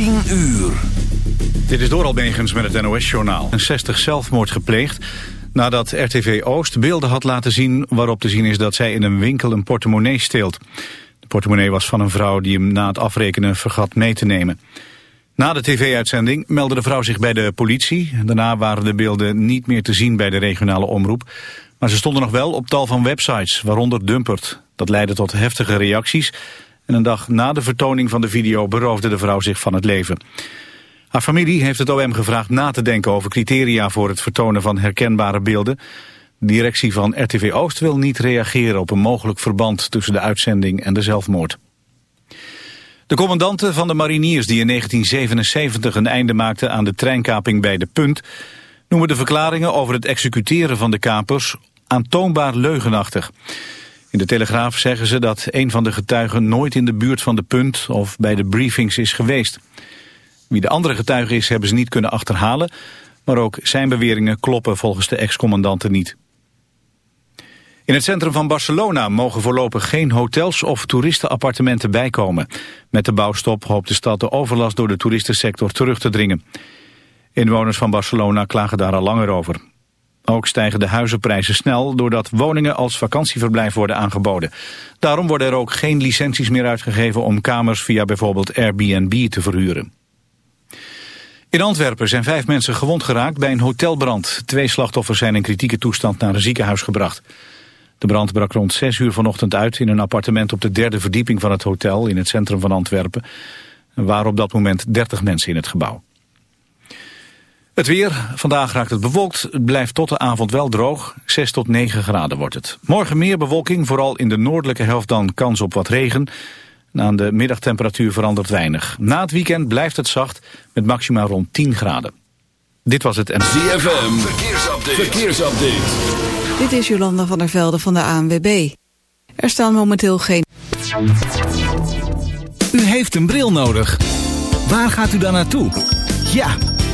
10 uur. Dit is door Albegens met het NOS-journaal. Een 60 zelfmoord gepleegd nadat RTV Oost beelden had laten zien... waarop te zien is dat zij in een winkel een portemonnee steelt. De portemonnee was van een vrouw die hem na het afrekenen vergat mee te nemen. Na de tv-uitzending meldde de vrouw zich bij de politie. Daarna waren de beelden niet meer te zien bij de regionale omroep. Maar ze stonden nog wel op tal van websites, waaronder Dumpert. Dat leidde tot heftige reacties... En een dag na de vertoning van de video beroofde de vrouw zich van het leven. Haar familie heeft het OM gevraagd na te denken over criteria voor het vertonen van herkenbare beelden. De directie van RTV Oost wil niet reageren op een mogelijk verband tussen de uitzending en de zelfmoord. De commandanten van de mariniers die in 1977 een einde maakten aan de treinkaping bij De Punt... noemen de verklaringen over het executeren van de kapers aantoonbaar leugenachtig. In de Telegraaf zeggen ze dat een van de getuigen nooit in de buurt van de punt of bij de briefings is geweest. Wie de andere getuige is hebben ze niet kunnen achterhalen, maar ook zijn beweringen kloppen volgens de ex-commandanten niet. In het centrum van Barcelona mogen voorlopig geen hotels of toeristenappartementen bijkomen. Met de bouwstop hoopt de stad de overlast door de toeristensector terug te dringen. Inwoners van Barcelona klagen daar al langer over. Ook stijgen de huizenprijzen snel doordat woningen als vakantieverblijf worden aangeboden. Daarom worden er ook geen licenties meer uitgegeven om kamers via bijvoorbeeld Airbnb te verhuren. In Antwerpen zijn vijf mensen gewond geraakt bij een hotelbrand. Twee slachtoffers zijn in kritieke toestand naar een ziekenhuis gebracht. De brand brak rond zes uur vanochtend uit in een appartement op de derde verdieping van het hotel in het centrum van Antwerpen. Er waren op dat moment 30 mensen in het gebouw. Het weer. Vandaag raakt het bewolkt. Het blijft tot de avond wel droog. 6 tot 9 graden wordt het. Morgen meer bewolking, vooral in de noordelijke helft dan kans op wat regen. aan de middagtemperatuur verandert weinig. Na het weekend blijft het zacht met maximaal rond 10 graden. Dit was het en... ZFM. Verkeersupdate. Verkeersupdate. Dit is Jolanda van der Velde van de ANWB. Er staan momenteel geen... U heeft een bril nodig. Waar gaat u dan naartoe? Ja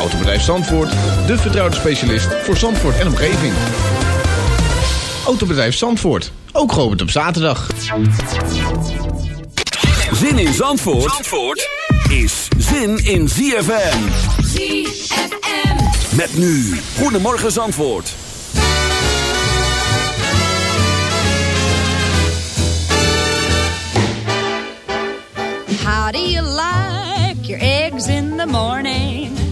Autobedrijf Zandvoort, de vertrouwde specialist voor Zandvoort en omgeving. Autobedrijf Zandvoort, ook geopend op zaterdag. Zin in Zandvoort, Zandvoort is zin in ZFM. ZFM. Met nu, Goedemorgen Zandvoort. How do you like your eggs in the morning?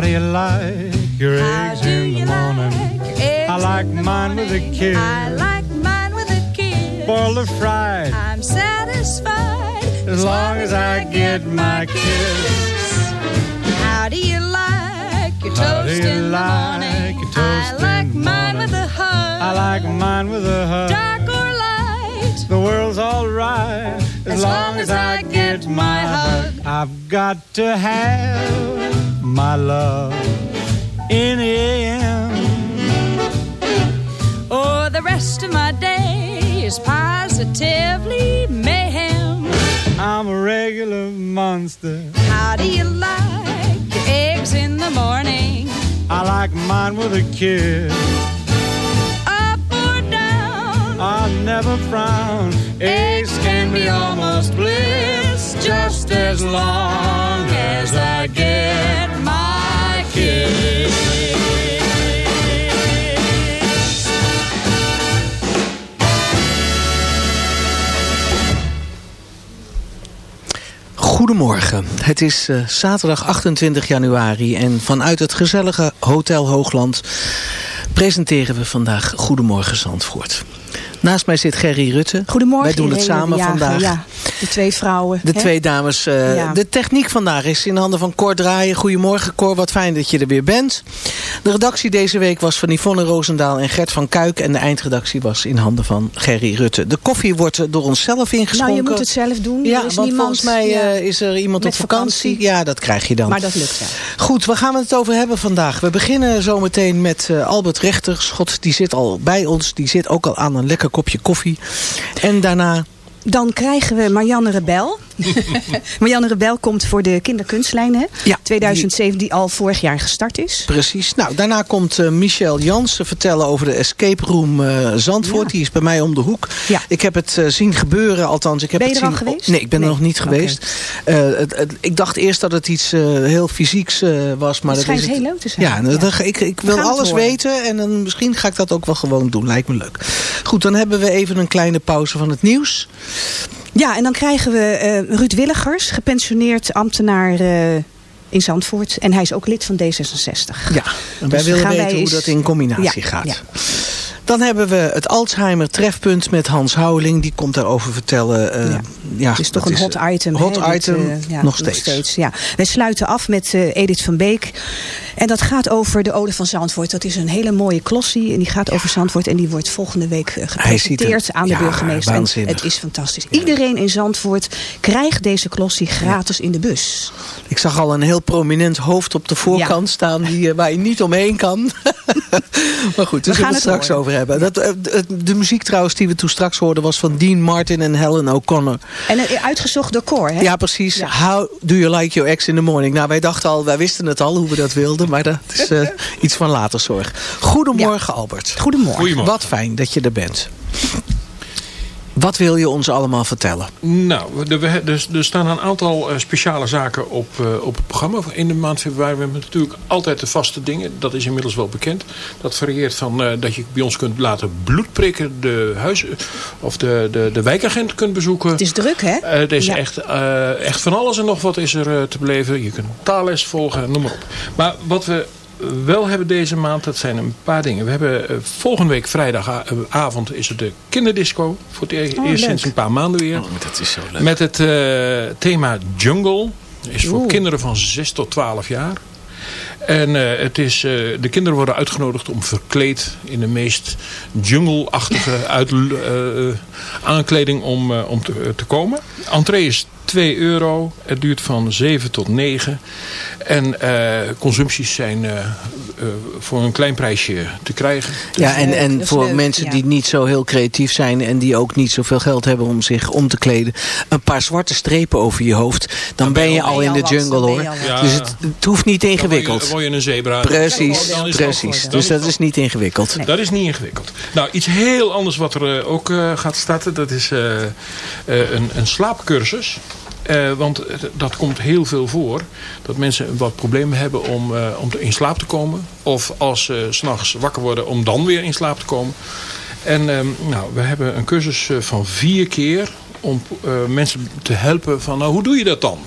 How do you like your eggs in the morning? Like I like mine morning. with a kiss. I like mine with a kiss. Boiled or fried. I'm satisfied as, as long as I, I get my kiss. How do you like your How toast you in like the morning? I like mine morning. with a hug. I like mine with a hug. Dark or light? The world's alright as, long as I get my hug. I've got to have my love in the AM. Oh, the rest of my day is positively mayhem. I'm a regular monster. How do you like your eggs in the morning? I like mine with a kiss. Never frown. Can be almost bliss, just as long as I get my kiss. Goedemorgen. Het is eh, zaterdag 28 januari en vanuit het gezellige Hotel Hoogland presenteren we vandaag Goedemorgen Zandvoort. Naast mij zit Gerry Rutte. Goedemorgen. Wij doen het samen vandaag. Ja, de twee vrouwen. De hè? twee dames. eh, Ja. De techniek vandaag is in handen van Cor Draaien. Goedemorgen Cor, wat fijn dat je er weer bent. De redactie deze week was van Yvonne Roosendaal en Gert van Kuik. En de eindredactie was in handen van Gerry Rutte. De koffie wordt door onszelf ingeschonken. Nou, je moet het zelf doen. Ja, is want niemand, volgens mij ja. eh, is er iemand op vakantie. vakantie. Ja, dat krijg je dan. Maar dat lukt wel. Goed, waar gaan we het over hebben vandaag? We beginnen zometeen met eh, Albert Rechter. Schot, die zit al bij ons. Die zit ook al aan een lekker kopje koffie. En daarna... Dan krijgen we Marianne Rebel. Marianne Rebel komt voor de kinderkunstlijn, hè? Ja, 2007, die al vorig jaar gestart is. Precies. Nou, daarna komt eh, Michel Jansen vertellen over de escape room eh, Zandvoort. Ja. Die is bij mij om de hoek. Ja. Ik heb het eh, zien gebeuren, althans. Ik heb Ben je het er al zien... geweest? Nee, ik ben er nog niet geweest. Het, het- ik dacht eerst dat het iets heel fysieks was. Maar Het dat is schijnt heel leuk te zijn. Ja, nou, Ja. ik, ik wil het alles weten. En dan misschien ga ik dat ook wel gewoon doen. Lijkt me leuk. Goed, dan hebben we even een kleine pauze van het nieuws. Ja, en dan krijgen we eh, Ruud Willigers, gepensioneerd ambtenaar eh, in Zandvoort. En hij is ook lid van D66. Ja, en wij Dus willen weten wij hoe dat in combinatie Ja, gaat. ja. Dan hebben we het Alzheimer trefpunt met Hans Houweling. Die komt daarover vertellen. eh, Ja. ja. Het is toch een hot eh, item. Hot dit, item, eh, ja, nog steeds. ja. Wij sluiten af met Edith van Beek. En dat gaat over de Ode van Zandvoort. Dat is een hele mooie klossie. En die gaat over Zandvoort. En die wordt volgende week gepresenteerd er- aan de burgemeester. En het is fantastisch. Iedereen in Zandvoort krijgt deze klossie gratis in de bus. Ik zag al een heel prominent hoofd op de voorkant staan die, waar je niet omheen kan. maar goed, daar zullen we gaan het het straks horen. over hebben. Dat, eh, de, de muziek trouwens die we toen straks hoorden was van Dean Martin en Helen O'Connor. En eh, uitgezocht door Cor. Hè? Ja, precies. Ja. How do you like your ex in the morning? Nou, wij dachten al, wij wisten het al hoe we dat wilden. Maar dat is eh, iets van later zorg. Goedemorgen Albert. Goedemorgen. Wat fijn dat je er bent. Wat wil je ons allemaal vertellen? Nou, er, we- er, er staan een aantal eh, speciale zaken op, eh, op het programma. In de maand februari we hebben natuurlijk altijd de vaste dingen. Dat is inmiddels wel bekend. Dat varieert van eh, dat je bij ons kunt laten bloedprikken. De, huis, of de, de, de wijkagent kunt bezoeken. Het is druk, hè? Er is Ja. echt, eh, echt van alles en nog wat is er te beleven. Je kunt taalles volgen, noem maar op. Maar wat we wel hebben deze maand, dat zijn een paar dingen. We hebben eh, volgende week vrijdagavond is het de kinderdisco. Voor het e- Oh, eerst leuk. sinds een paar maanden weer. dat is zo leuk. Met het eh, thema Jungle. Is voor Oeh. kinderen van 6 tot 12 jaar. En eh, het is, eh, de kinderen worden uitgenodigd om verkleed in de meest jungle-achtige uit, aankleding om, eh, om te, te komen. Entree is 2 euro. Het duurt van 7 tot 9. En eh, consumpties zijn eh, eh, voor een klein prijsje te krijgen. Ja, en, leuk, en is voor leuk, mensen ja. die niet zo heel creatief zijn... en die ook niet zoveel geld hebben om zich om te kleden... een paar zwarte strepen over je hoofd... dan, ben je al in de jungle, hoor. al. Ja. Dus het, het hoeft niet Dan word je- ingewikkeld. Dan word je een zebra. Precies, precies. Dus dat is niet ingewikkeld. Nee. Dat is niet ingewikkeld. Nou, iets heel anders wat er ook eh, gaat starten. Dat is eh, eh, een, een slaapcursus. Eh, want dat komt heel veel voor. Dat mensen wat problemen hebben om, eh, om in slaap te komen. Of als ze s'nachts wakker worden om dan weer in slaap te komen. En ehm, nou, we hebben een cursus eh, van vier keer. Om eh, mensen te helpen van nou, hoe doe je dat dan?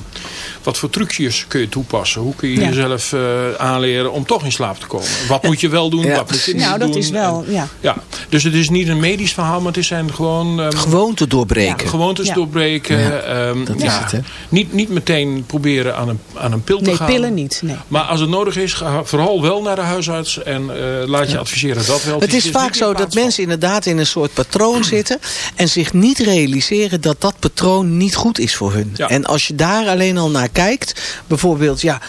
Wat voor trucjes kun je toepassen? Hoe kun je Ja. jezelf eh, aanleren om toch in slaap te komen? Wat moet je wel doen? Ja, wat moet je niet Nou, dat doen? is wel, En- ja. ja. Dus het is niet een medisch verhaal, maar het zijn gewoon... ehm, Gewoonte doorbreken. Gewoontes Ja. doorbreken. Ja, ehm, dat is het, hè? Niet, niet meteen proberen aan een, aan een pil te Nee, gaan. pillen niet. Nee. Maar als het nodig is, ga vooral wel naar de huisarts. En eh, laat je adviseren dat wel. Het is vaak niet zo dat mensen inderdaad in een soort patroon zitten... en zich niet realiseren dat dat patroon niet goed is voor hun. Ja. En als je daar alleen al naar kijkt... bijvoorbeeld, ja,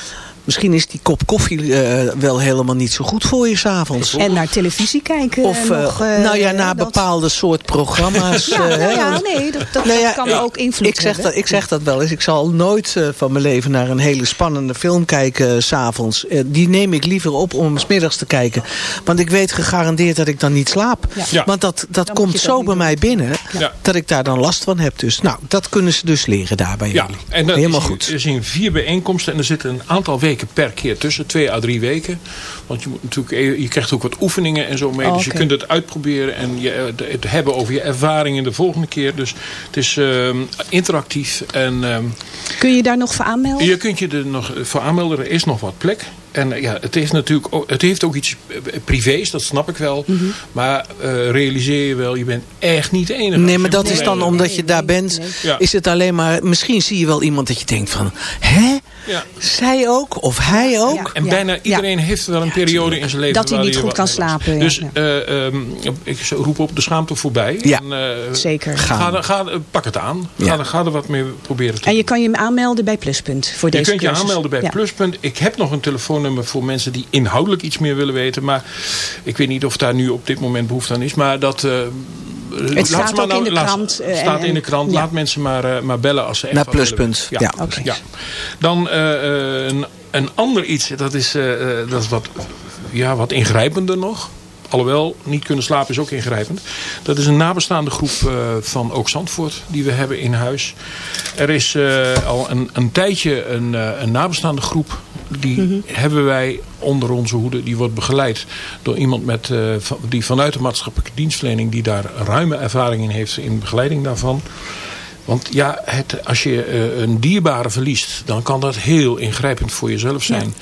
misschien is die kop koffie eh, wel helemaal niet zo goed voor je s'avonds. En naar televisie kijken. Of, eh, eh, nog, eh, nou ja, naar dat- bepaalde soort programma's. Ja, nou hè. ja, nee, dat, dat, Nou ja, dat kan ook invloed ik zeg, hebben. dat, ik zeg dat wel eens. Ik zal nooit eh, van mijn leven naar een hele spannende film kijken s s'avonds. Eh, die neem ik liever op om 's middags te kijken. Want ik weet gegarandeerd dat ik dan niet slaap. Ja. Ja. Want dat, dat komt zo bij mij binnen Ja. dat ik daar dan last van heb. Dus nou, dat kunnen ze dus leren daar bij Ja, jullie. en dat Helemaal is, goed. Er zijn vier bijeenkomsten en er zitten een aantal weken per keer tussen. Twee à drie weken. Want je, moet natuurlijk, e- je krijgt ook wat oefeningen en zo mee. Oh, dus je kunt het uitproberen en je, eh, het hebben over je ervaringen de volgende keer. Dus het is ehm, interactief. En ehm, Kun je daar nog voor aanmelden? je kunt je er nog voor aanmelden. Er is nog wat plek. En ja, het heeft natuurlijk ook, het heeft ook iets eh, privés, dat snap ik wel. Mhm. Maar eh, realiseer je wel, je bent echt niet de enige. Nee, maar dat is dan omdat je daar bent. Is het alleen maar. Misschien zie je wel iemand dat je denkt van. Hè? Ja. Zij ook? Of hij ook? En bijna iedereen heeft wel een periode in zijn leven Dat hij niet goed kan slapen. Dus eh, ehm, ik roep op de schaamte voorbij. Ja. En, eh, Zeker. Ga, ga, er- pak het aan. Ja. Ga, er- ga er wat mee proberen te En je kan je aanmelden bij Pluspunt voor je deze kunt je aanmelden bij. Pluspunt. Ik heb nog een telefoonnummer voor mensen die inhoudelijk iets meer willen weten. Maar ik weet niet of daar nu op dit moment behoefte aan is. Maar dat... eh, laat staat ze maar ook in de laat- krant, eh, staat en- in de krant. ja. Laat mensen maar, eh, maar bellen als ze echt Naar Pluspunt, ja. Oké. ja. Dan eh, eh, een, een ander iets. Dat is, eh, eh, dat is wat, ja, wat ingrijpender nog. Alhoewel, niet kunnen slapen is ook ingrijpend. Dat is een nabestaande groep eh, van Ook Zandvoort die we hebben in huis. Er is eh, al een, een tijdje een, eh, een nabestaande groep. Die hebben wij onder onze hoede. Die wordt begeleid door iemand met, eh, die vanuit de maatschappelijke dienstverlening... die daar ruime ervaring in heeft in begeleiding daarvan. Want ja, het, als je eh, een dierbare verliest, dan kan dat heel ingrijpend voor jezelf zijn.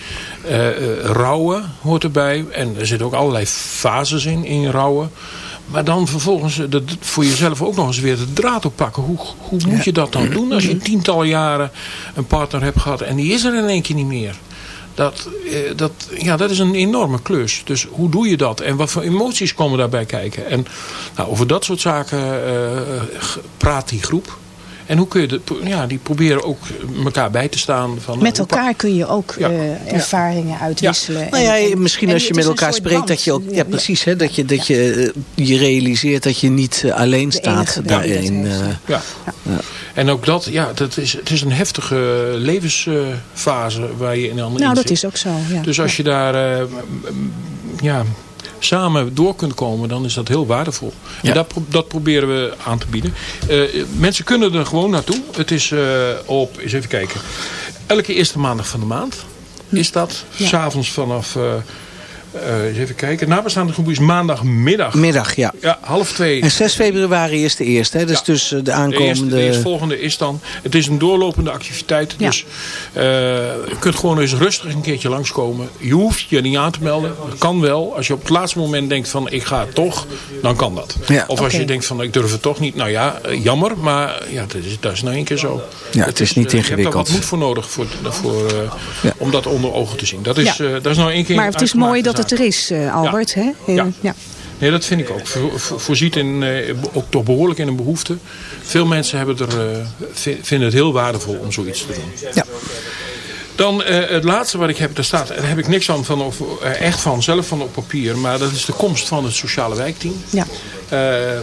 Eh, eh, rouwen hoort erbij. En er zitten ook allerlei fases in, in rouwen. Maar dan vervolgens de, voor jezelf ook nog eens weer de draad oppakken. Hoe, hoe moet je dat dan doen als je tientallen jaren een partner hebt gehad en die is er in één keer niet meer? Dat, eh, dat, ja, dat is een enorme klus. Dus hoe doe je dat? En wat voor emoties komen daarbij kijken? En nou, over dat soort zaken eh, g- praat die groep. En hoe kun je de, ja, die proberen ook elkaar bij te staan. Van, Met elkaar kun je ook Ja. eh, ervaringen uitwisselen. Nou ja, En- en- misschien en als je met elkaar spreekt, band. dat je ook, ja, precies, hè, dat je, dat je eh, je realiseert dat je niet eh, alleen staat daarin. eh. Ja. En ook dat, ja, dat is, het is een heftige levensfase waar je in dan Nou, dat zit. is ook zo. Ja. Dus als je daar eh, ja, samen door kunt komen, dan is dat heel waardevol. Ja. En dat, pro- dat proberen we aan te bieden. Eh, mensen kunnen er gewoon naartoe. Het is eh, op, eens even kijken, elke eerste maandag van de maand is dat. Ja. S'avonds vanaf, eh, eens even kijken, nabestaande groep is maandagmiddag. Middag, ja. Ja, half twee. En 6 februari is de eerste, hè? dus Ja. dus de De aankomende... eerste, de eerstvolgende is dan... Het is een doorlopende activiteit. Ja. Dus eh, je kunt gewoon eens rustig een keertje langskomen. Je hoeft je niet aan te melden. Dat kan wel. Als je op het laatste moment denkt van ik ga toch, dan kan dat. Ja. Of als je denkt van ik durf het toch niet. Nou ja, eh, jammer. Maar ja, dat is, dat is nou één keer zo. Ja, het is niet eh, Je hebt ingewikkeld. daar wat moed voor nodig voor, om dat onder ogen te zien. Dat is, Ja. dat is nou één keer maar het is mooi dat het zaak. er is, eh, Albert. Hè? Heel- Ja. ja. Nee, dat vind ik ook. Vo- vo- voorziet in, eh, ook toch behoorlijk in een behoefte. Veel mensen hebben er, eh, vi- vinden het heel waardevol om zoiets te doen. Ja. Dan eh, het laatste wat ik heb, daar staat, daar heb ik niks van, van of, eh, echt van, zelf van op papier. Maar dat is de komst van het sociale wijkteam. Ja. Eh,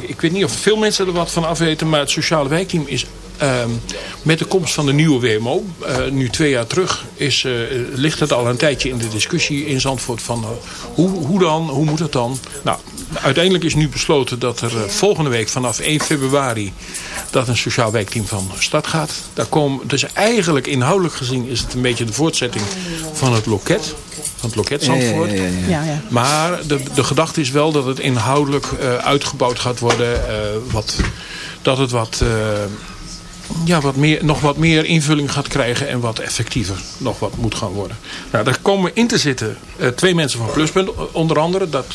ik weet niet of veel mensen er wat van afweten, maar het sociale wijkteam is ehm, met de komst van de nieuwe WMO, eh, nu twee jaar terug, is, eh, ligt het al een tijdje in de discussie in Zandvoort van eh, hoe, hoe dan, hoe moet het dan? Nou, uiteindelijk is nu besloten dat er volgende week vanaf 1 februari dat een sociaal wijkteam van start gaat. Daar komen, dus eigenlijk inhoudelijk gezien is het een beetje de voortzetting van het loket, van het loket Zandvoort. ja, ja, ja. Ja, ja. Maar de, de gedachte is wel dat het inhoudelijk eh, uitgebouwd gaat worden. eh, wat dat het wat, eh, ja, wat meer, nog wat meer invulling gaat krijgen en wat effectiever nog wat moet gaan worden. Nou, daar komen in te zitten eh, twee mensen van Pluspunt, onder andere dat,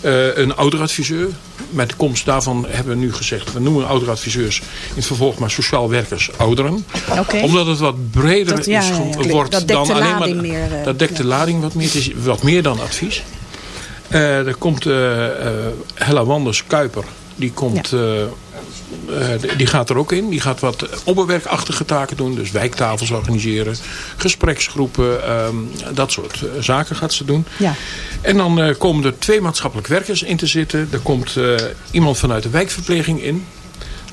eh, een ouderadviseur. Met de komst daarvan hebben we nu gezegd, we noemen ouderadviseurs in het vervolg maar sociaal werkers ouderen. Oké. Omdat het wat breder Dat- ja, is, ja, wordt Dat dekt dan de alleen lading maar... meer, eh, dat dekt de lading wat meer, het is wat meer dan advies. Er komt Hella Wanders Kuiper. Die, komt, die gaat er ook in. Die gaat wat opperwerkachtige taken doen. Dus wijktafels organiseren. Gespreksgroepen. ehm, dat soort eh, zaken gaat ze doen. Ja. En dan eh, komen er twee maatschappelijk werkers in te zitten. Er komt eh, iemand vanuit de wijkverpleging in.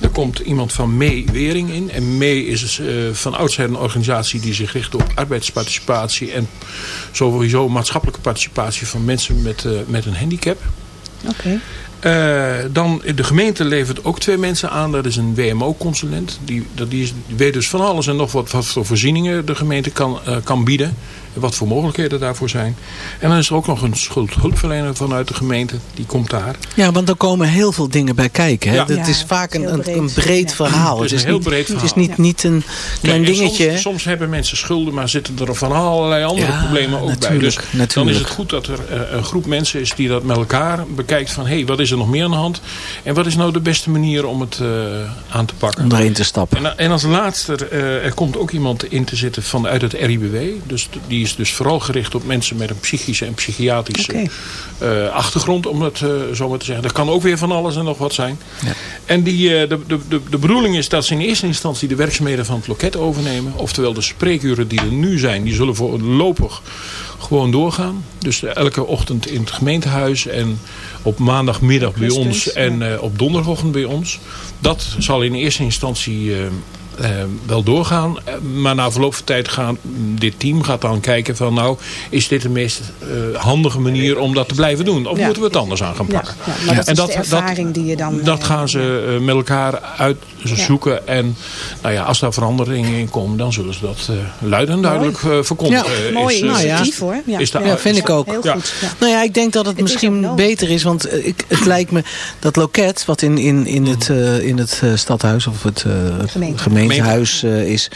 Er komt iemand van Mee Wering in. En Mee is eh, van oudsher een organisatie die zich richt op arbeidsparticipatie. En sowieso maatschappelijke participatie van mensen met, eh, met een handicap. Oké. Eh, dan de gemeente levert ook twee mensen aan. Dat is een WMO-consulent. Die, die, is- weet dus van alles en nog wat, wat voor voorzieningen de gemeente kan, eh, kan bieden. Wat voor mogelijkheden daarvoor zijn. En dan is er ook nog een schuldhulpverlener vanuit de gemeente. Die komt daar. Ja, want er komen heel veel dingen bij kijken. Hè? Ja. Dat Ja, is vaak een, een, breed. een breed Ja. verhaal. Het is een heel niet, breed Het is verhaal. niet, niet een klein dingetje. Soms, soms hebben mensen schulden, maar zitten er van allerlei andere Ja, problemen ook bij. natuurlijk, Dus dan natuurlijk. is het goed dat er eh, een groep mensen is die dat met elkaar bekijkt van... hé, hey, wat is er nog meer aan de hand? En wat is nou de beste manier om het eh, aan te pakken? Om erin te stappen. En, en als laatste, eh, er komt ook iemand in te zitten vanuit het RIBW. Dus die is dus vooral gericht op mensen met een psychische en psychiatrische eh, achtergrond, om het eh, zo maar te zeggen. Dat kan ook weer van alles en nog wat zijn. En die, eh, de, de, de, de bedoeling is dat ze in eerste instantie de werkzaamheden van het loket overnemen. Oftewel de spreekuren die er nu zijn, die zullen voorlopig gewoon doorgaan. Dus elke ochtend in het gemeentehuis en op maandagmiddag bij ons en eh, op donderdagochtend bij ons. Dat zal in eerste instantie wel doorgaan. Eh, Maar na verloop van tijd gaat dit team gaat dan kijken van nou is dit de meest eh, handige manier om dat te blijven doen. Of Ja. moeten we het anders aan gaan Ja, pakken. ja, maar dat En is dat- de dat- ervaring die je dan... Dat eh, gaan ze eh, met elkaar uitzoeken. En nou ja, als daar veranderingen in komen, dan zullen ze dat eh luid en duidelijk eh, verkondigen. Ja, Mooi Is, eh, initiatief hoor. Ja, is de- Ja, vind ik ook. Heel Ja. goed. Ja. Nou ja, ik denk dat het, misschien beter is. Want eh, ik, het lijkt me dat loket wat in, in, in het, eh, in het eh, stadhuis of het eh, Gemeente. Gemeentehuis eh, is.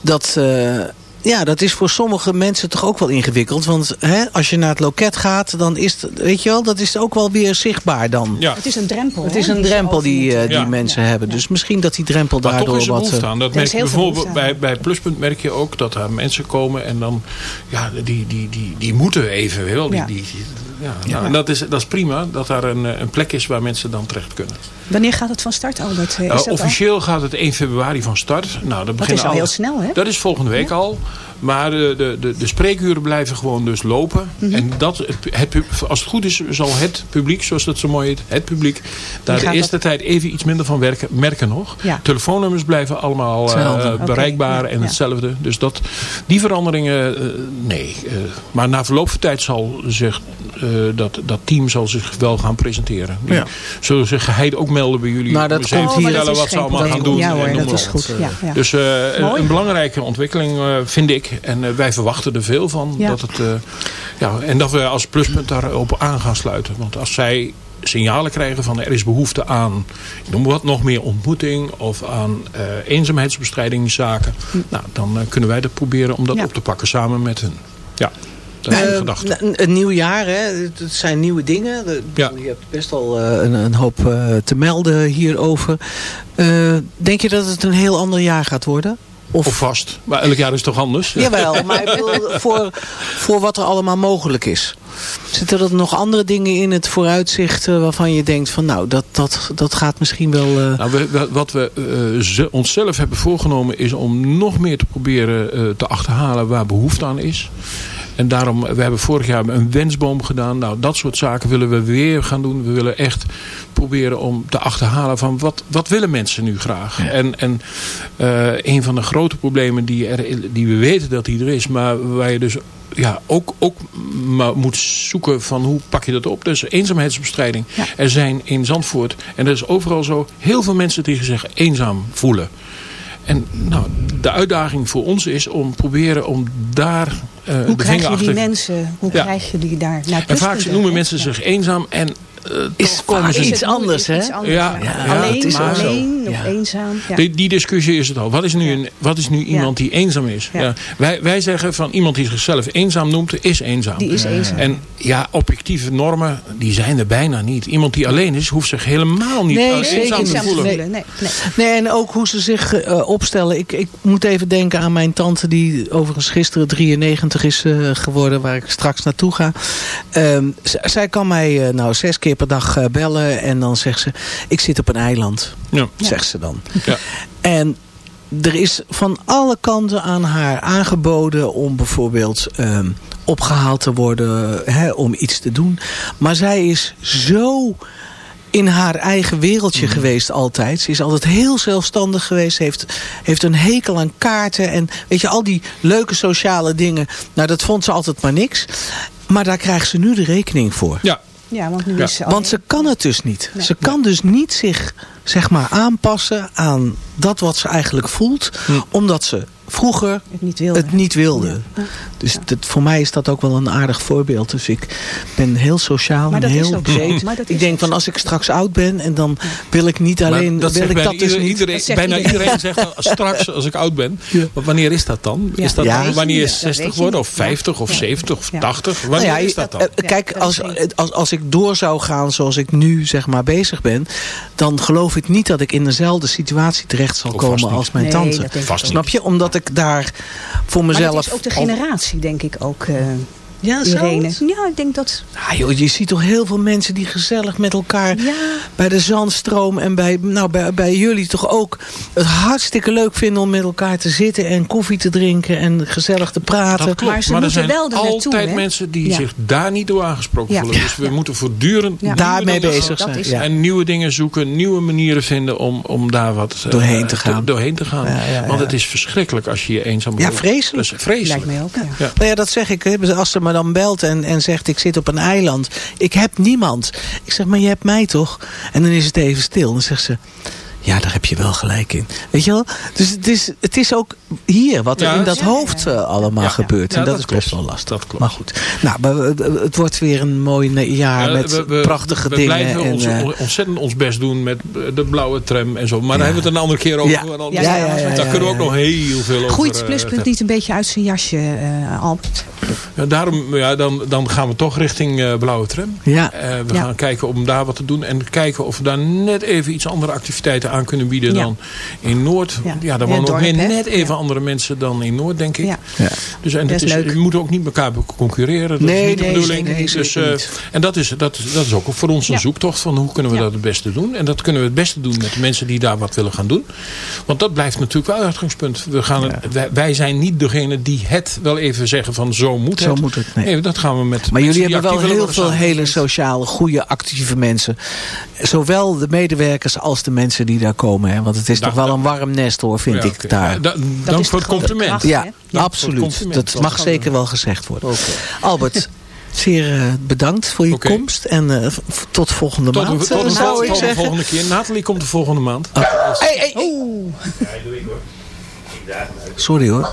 Dat, eh, ja, dat is voor sommige mensen toch ook wel ingewikkeld. Want hè, als je naar het loket gaat, dan is het, weet je wel, dat is ook wel weer zichtbaar dan. Ja. Het is een drempel. Het is een drempel die, eh, die Ja. mensen hebben. Dus misschien dat die drempel Maar toch daardoor is wat... behoefte eh, aan. Dat Er merk is bijvoorbeeld bij, bij Pluspunt merk je ook dat er mensen komen en dan ja, die, die, die, die moeten even wel. Die, Ja. die, die- ja, nou, en dat is, dat is prima dat daar een, eh, een plek is waar mensen dan terecht kunnen. Wanneer gaat het van start, Albert? Eh, Is Uh, al- officieel gaat het 1 februari van start. Nou, dat, Dat beginnen is al heel snel, hè? Dat is volgende week al. Maar de, de, de, de spreekuren blijven gewoon dus lopen. Mhm. En dat, het, als het goed is, zal het publiek, zoals dat zo mooi heet, het publiek, daar de eerste tijd even iets minder van werken, merken nog. Ja. Telefoonnummers blijven allemaal eh, bereikbaar en ja. hetzelfde. Dus dat, die veranderingen, eh, nee. Eh, maar na verloop van tijd zal zich, eh, dat, dat team zal zich wel gaan presenteren. Die Ja. zullen zich geheid ook melden bij jullie. Nou, dat komt hier- is wat ze allemaal gaan doen. Ja en hoor, dat is goed. Ja, ja. Dus eh, een, belangrijke ontwikkeling eh, vind ik. En eh, wij verwachten er veel van. Ja. Dat het, eh, ja, en dat we als pluspunt daarop aan gaan sluiten. Want als zij signalen krijgen van er is behoefte aan ik noem wat, nog meer ontmoeting of aan eh eenzaamheidsbestrijdingszaken. Nou, dan kunnen wij dat proberen om dat Ja. op te pakken samen met hun. Ja, dat is Eh, gedachte. een, nieuw jaar, hè? het zijn nieuwe dingen. Ja. Je hebt best al een, een hoop te melden hierover. Denk je dat het een heel ander jaar gaat worden? Of, Of vast. Maar elk jaar is het toch anders? Jawel, maar ik bedoel, voor, voor wat er allemaal mogelijk is. Zitten er nog andere dingen in het vooruitzicht waarvan je denkt van nou, dat, dat, dat gaat misschien wel... eh, Nou, we, we- wat we eh, ze- onszelf hebben voorgenomen is om nog meer te proberen eh, te achterhalen waar behoefte aan is. En daarom, we hebben vorig jaar een wensboom gedaan. Nou, dat soort zaken willen we weer gaan doen. We willen echt proberen om te achterhalen van wat, wat willen mensen nu graag. En, en eh, een van de grote problemen die, er, die we weten dat die er is, maar waar je dus ja, ook, ook maar moet zoeken van hoe pak je dat op. Dus eenzaamheidsbestrijding. Ja. Er zijn in Zandvoort, en dat is overal zo, heel veel mensen die zich eenzaam voelen. En nou, de uitdaging voor ons is om proberen om daar Hoe de krijg je die achter... mensen, hoe Ja. krijg je die daar naar En vaak noemen mensen zich eenzaam en is toch komen ze... iets anders, hè? Ja, ja. ja, alleen, het is alleen, of Ja. eenzaam. Ja. Die, die discussie is het al. Wat is nu, een, wat is nu iemand die eenzaam is? Ja. Ja. Wij, wij zeggen van iemand die zichzelf eenzaam noemt, is eenzaam. Die is eenzaam. En ja, objectieve normen, die zijn er bijna niet. Iemand die alleen is, hoeft zich helemaal niet Nee, eenzaam te voelen. Nee. Nee, nee. Nee, en ook hoe ze zich eh, opstellen. Ik, ik moet even denken aan mijn tante die overigens gisteren 93 is eh, geworden. Waar ik straks naartoe ga. Ehm, zij kan mij nou zes keer per dag eh, bellen. En dan zegt ze, ik zit op een eiland. Ja. Zegt ze dan. Ja. En er is van alle kanten aan haar aangeboden om bijvoorbeeld ehm, opgehaald te worden. Hè, om iets te doen. Maar zij is zo in haar eigen wereldje Mhm. geweest altijd. Ze is altijd heel zelfstandig geweest. Heeft, heeft een hekel aan kaarten. En weet je, al die leuke sociale dingen. Nou, dat vond ze altijd maar niks. Maar daar krijgt ze nu de rekening voor. Ja. Ja, want nu Ja. is ze Want ze kan het dus niet. Nee. Ze kan dus niet zich zeg maar aanpassen aan dat wat ze eigenlijk voelt. Hm. Omdat ze vroeger het niet wilde. het niet wilde. Ja. Dus dat, voor mij is dat ook wel een aardig voorbeeld. Dus ik ben heel sociaal Maar en heel breed. Maar dat Ik denk van als ik straks oud ben en dan wil ik niet alleen... Maar dat wil ik bijna, dat dus iedereen, niet. iedereen, Dat zegt bijna iedereen. iedereen zegt dan, straks als ik oud ben. Ja. Maar wanneer is dat dan? Ja. Is dat Ja. dan Weet wanneer je je niet. Dat 60 weet je wordt of 50 of Ja. 70 of Ja. 80? Nou Wanneer ja, is dat dan? eh, Ja, kijk, als, als, als ik door zou gaan zoals ik nu zeg maar bezig ben... dan geloof ik niet dat ik in dezelfde situatie terecht zal komen als mijn Nee, tante. Snap je? Omdat ik daar voor Maar mezelf... dat is ook de generatie, denk ik ook. eh Ja, zo? Ja, ik denk dat... Ah, joh, je ziet toch heel veel mensen die gezellig met elkaar Ja. bij de Zandstroom en bij, nou, bij, bij jullie toch ook het hartstikke leuk vinden om met elkaar te zitten en koffie te drinken en gezellig te praten. Dat klopt, Maar ze er zijn wel er altijd mensen die Ja. zich daar niet door aangesproken Ja. voelen. Dus we moeten voortdurend Ja. nieuwe Daarmee dingen- bezig zijn. Ja. En nieuwe dingen zoeken, nieuwe manieren vinden om, om daar wat eh, Doorheen te gaan. doorheen te gaan. Ja, ja, Want ja. het is verschrikkelijk als je je eenzaam Ja, voelt. vreselijk. Dat is vreselijk. Lijkt mij ook, ja. Ja. Nou ja, dat zeg ik. hè. Als ze me dan belt en, en zegt ik zit op een eiland. Ik heb niemand. Ik zeg, maar je hebt mij toch? En dan is het even stil. Dan zegt ze, ja, daar heb je wel gelijk in. Weet je wel? Dus het is, het is ook hier wat er Ja, in dat ja, hoofd ja. eh, allemaal Ja. gebeurt. Ja, en dat, dat is best klopt. wel lastig. Dat klopt. Maar goed. Nou, maar we- het wordt weer een mooi jaar Ja, met we- we- prachtige we dingen. blijven en, ons, eh, ontzettend ons best doen met de blauwe tram en zo. Maar daar hebben we het een andere keer over. Ja. En dan- Ja, ja, ja, daar kunnen we ja, ook nog heel veel over. Groeit eh, Pluspunt niet een beetje uit zijn jasje, eh Albert? Ja, daarom, ja, dan, dan gaan we toch richting eh, blauwe tram. ja. Eh, we Ja. gaan kijken om daar wat te doen. En kijken of we daar net even iets andere activiteiten aan kunnen bieden Ja. dan in Noord. Ja. Daar Ja, wonen ook weer hè? net even. Andere mensen dan in Noord, denk ik. Ja. Ja. Dus en Dat het is leuk. we moeten ook niet met elkaar concurreren. Dat Nee, is niet de nee, bedoeling. zeker- nee, dus, zeker eh, niet. en dat is, dat, is, dat is ook voor ons een Ja. zoektocht van hoe kunnen we Ja. dat het beste doen. En dat kunnen we het beste doen met de mensen die daar wat willen gaan doen. Want dat blijft natuurlijk wel uitgangspunt. We gaan het, wij, wij zijn niet degene die het wel even zeggen van zo moet Zo het. moet het, nee. dat gaan we met Maar mensen jullie hebben wel heel veel hele sociale, goede, actieve mensen. Zowel de medewerkers als de mensen die daar komen. Hè? Want het is Nou, toch wel dat- een warm nest hoor, vind Ja, ik oké. daar. Ja, da- Dat dank is voor het compliment. kracht, Ja, absoluut. compliment. Dat mag zeker we- wel gezegd worden. Albert, zeer eh, bedankt voor je komst. En eh, tot volgende Tot, maand, tot, eh, zou ik de zeggen. volgende keer. Nathalie komt de volgende maand. Hey, hey, hey. Sorry hoor.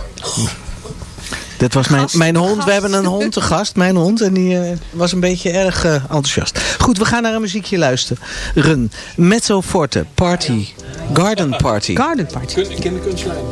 Dat was mijn, Gast, mijn hond. gast. We hebben een hond te gast. Mijn hond. En die eh, was een beetje erg enthousiast. Goed, we gaan naar een muziekje luisteren. Run. Mezzo Forte. Party. Garden Party. Garden Party. Kun- Kinderkunstlijn.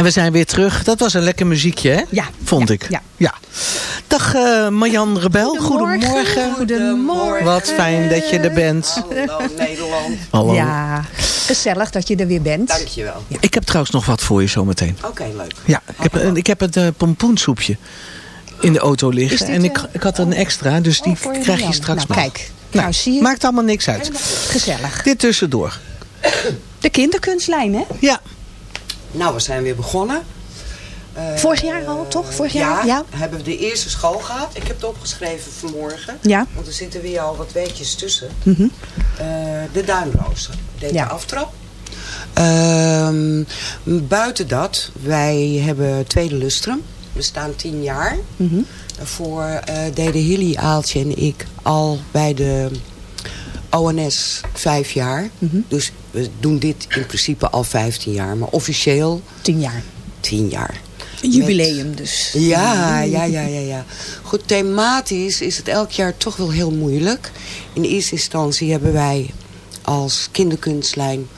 En we zijn weer terug. Dat was een lekker muziekje, hè? Ja. Vond ja, ik. Ja. Ja. Dag eh, Marjan Rebel. Goedemorgen. Goedemorgen. Wat fijn dat je er bent. Hallo Nederland. Hallo. Ja, gezellig dat je er weer bent. Dankjewel. Ik heb trouwens nog wat voor je zometeen. Oké, leuk. Ja, ik heb, ik heb het eh, pompoensoepje in de auto liggen. En ik, eh, ik had een extra, dus die Oh, je krijg je straks nou, nog. Kijk, Nou, nou zie je. Maakt allemaal niks uit. Gezellig. Dit tussendoor. De kinderkunstlijn, hè? Ja. Nou, we zijn weer begonnen. Eh, Vorig jaar al, toch? Vorig jaar? Ja, hebben we de eerste school gehad. Ik heb het opgeschreven vanmorgen. Ja. Want er zitten weer al wat weetjes tussen. Mhm. Eh, de duimrozen. Deed Ja. de aftrap. Ehm, buiten dat, wij hebben tweede lustrum. We staan tien jaar. Mhm. Daarvoor eh, deden Hilly, Aaltje en ik al bij de ONS vijf jaar. Mhm. Dus we doen dit in principe al 15 jaar. Maar officieel Tien jaar. tien jaar. Een jubileum dus. Ja, ja, ja, ja, ja. Goed, thematisch is het elk jaar toch wel heel moeilijk. In eerste instantie hebben wij als kinderkunstlijn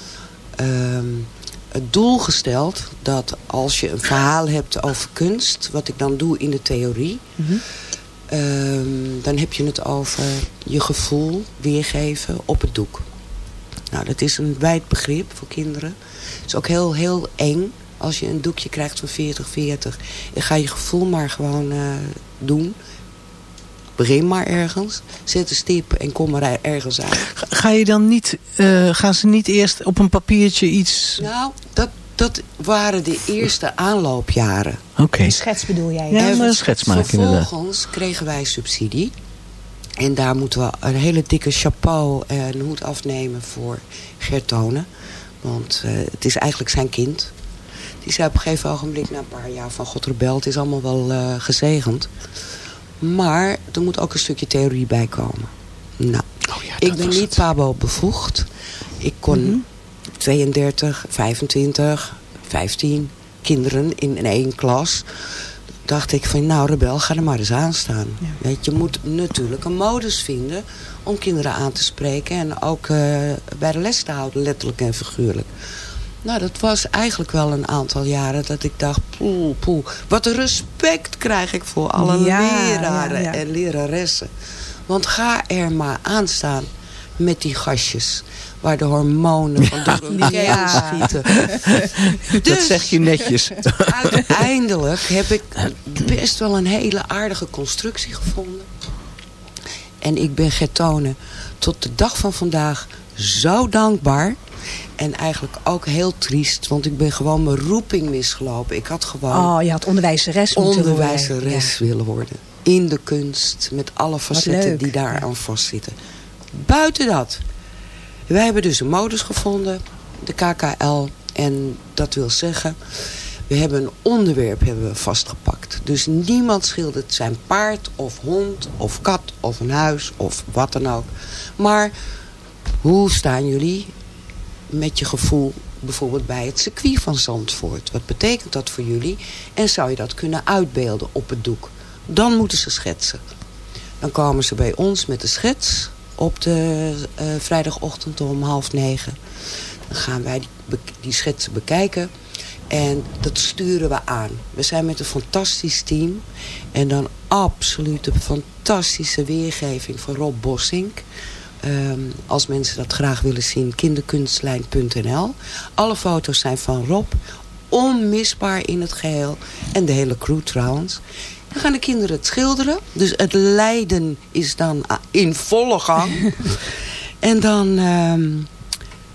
ehm, het doel gesteld... dat als je een verhaal hebt over kunst, wat ik dan doe in de theorie... Mhm. ehm, dan heb je het over je gevoel weergeven op het doek. Nou, dat is een wijd begrip voor kinderen. Het is ook heel, heel eng als je een doekje krijgt van 40, 40. En ga je gevoel maar gewoon eh, doen. Begin maar ergens. Zet een stip en kom maar er- ergens uit. Ga- je dan niet, eh, gaan ze niet eerst op een papiertje iets... Nou, dat, dat waren de eerste aanloopjaren. Oké. Een schets bedoel jij? Ja, maar een schets maken inderdaad. Vervolgens kregen wij subsidie. En daar moeten we een hele dikke chapeau en hoed afnemen voor Gert Tonen. Want eh, het is eigenlijk zijn kind. Die zei op een gegeven ogenblik na een paar jaar van God rebel, het is allemaal wel eh, gezegend. Maar er moet ook een stukje theorie bij komen. Nou, ik ben niet pabo bevoegd. Ik kon 32, 25, 15 kinderen in, in één klas. Dacht ik van nou rebel, ga er maar eens aan staan. Weet, je moet natuurlijk een modus vinden om kinderen aan te spreken. En ook eh, bij de les te houden, letterlijk en figuurlijk. Nou, dat was eigenlijk wel een aantal jaren dat ik dacht... poeh, poeh, wat een respect krijg ik voor alle Ja, leraren ja. en leraressen. Want ga er maar aan staan met die gastjes... waar de hormonen van door hun keel Ja. schieten. Dat Dus- zeg je netjes. Uiteindelijk heb ik best wel een hele aardige constructie gevonden. En ik ben Gertone tot de dag van vandaag zo dankbaar. En eigenlijk ook heel triest. Want ik ben gewoon mijn roeping misgelopen. Ik had gewoon Oh, je had onderwijzeres moeten worden. onderwijzeres willen worden. In de kunst. Met alle facetten die daar aan vastzitten. Buiten dat. Wij hebben dus een modus gevonden. De KKL. En dat wil zeggen... We hebben een onderwerp hebben we vastgepakt. Dus niemand schildert zijn paard of hond of kat of een huis of wat dan ook. Maar hoe staan jullie met je gevoel bijvoorbeeld bij het circuit van Zandvoort? Wat betekent dat voor jullie? En zou je dat kunnen uitbeelden op het doek? Dan moeten ze schetsen. Dan komen ze bij ons met de schets op de eh, vrijdagochtend om half negen. Dan gaan wij die, die schetsen bekijken. En dat sturen we aan. We zijn met een fantastisch team. En dan absoluut een fantastische weergeving van Rob Bossink. Ehm, als mensen dat graag willen zien, kinderkunstlijn.nl. Alle foto's zijn van Rob. Onmisbaar in het geheel. En de hele crew trouwens. Dan gaan de kinderen het schilderen. Dus het lijden is dan ah, in volle gang. en dan ehm,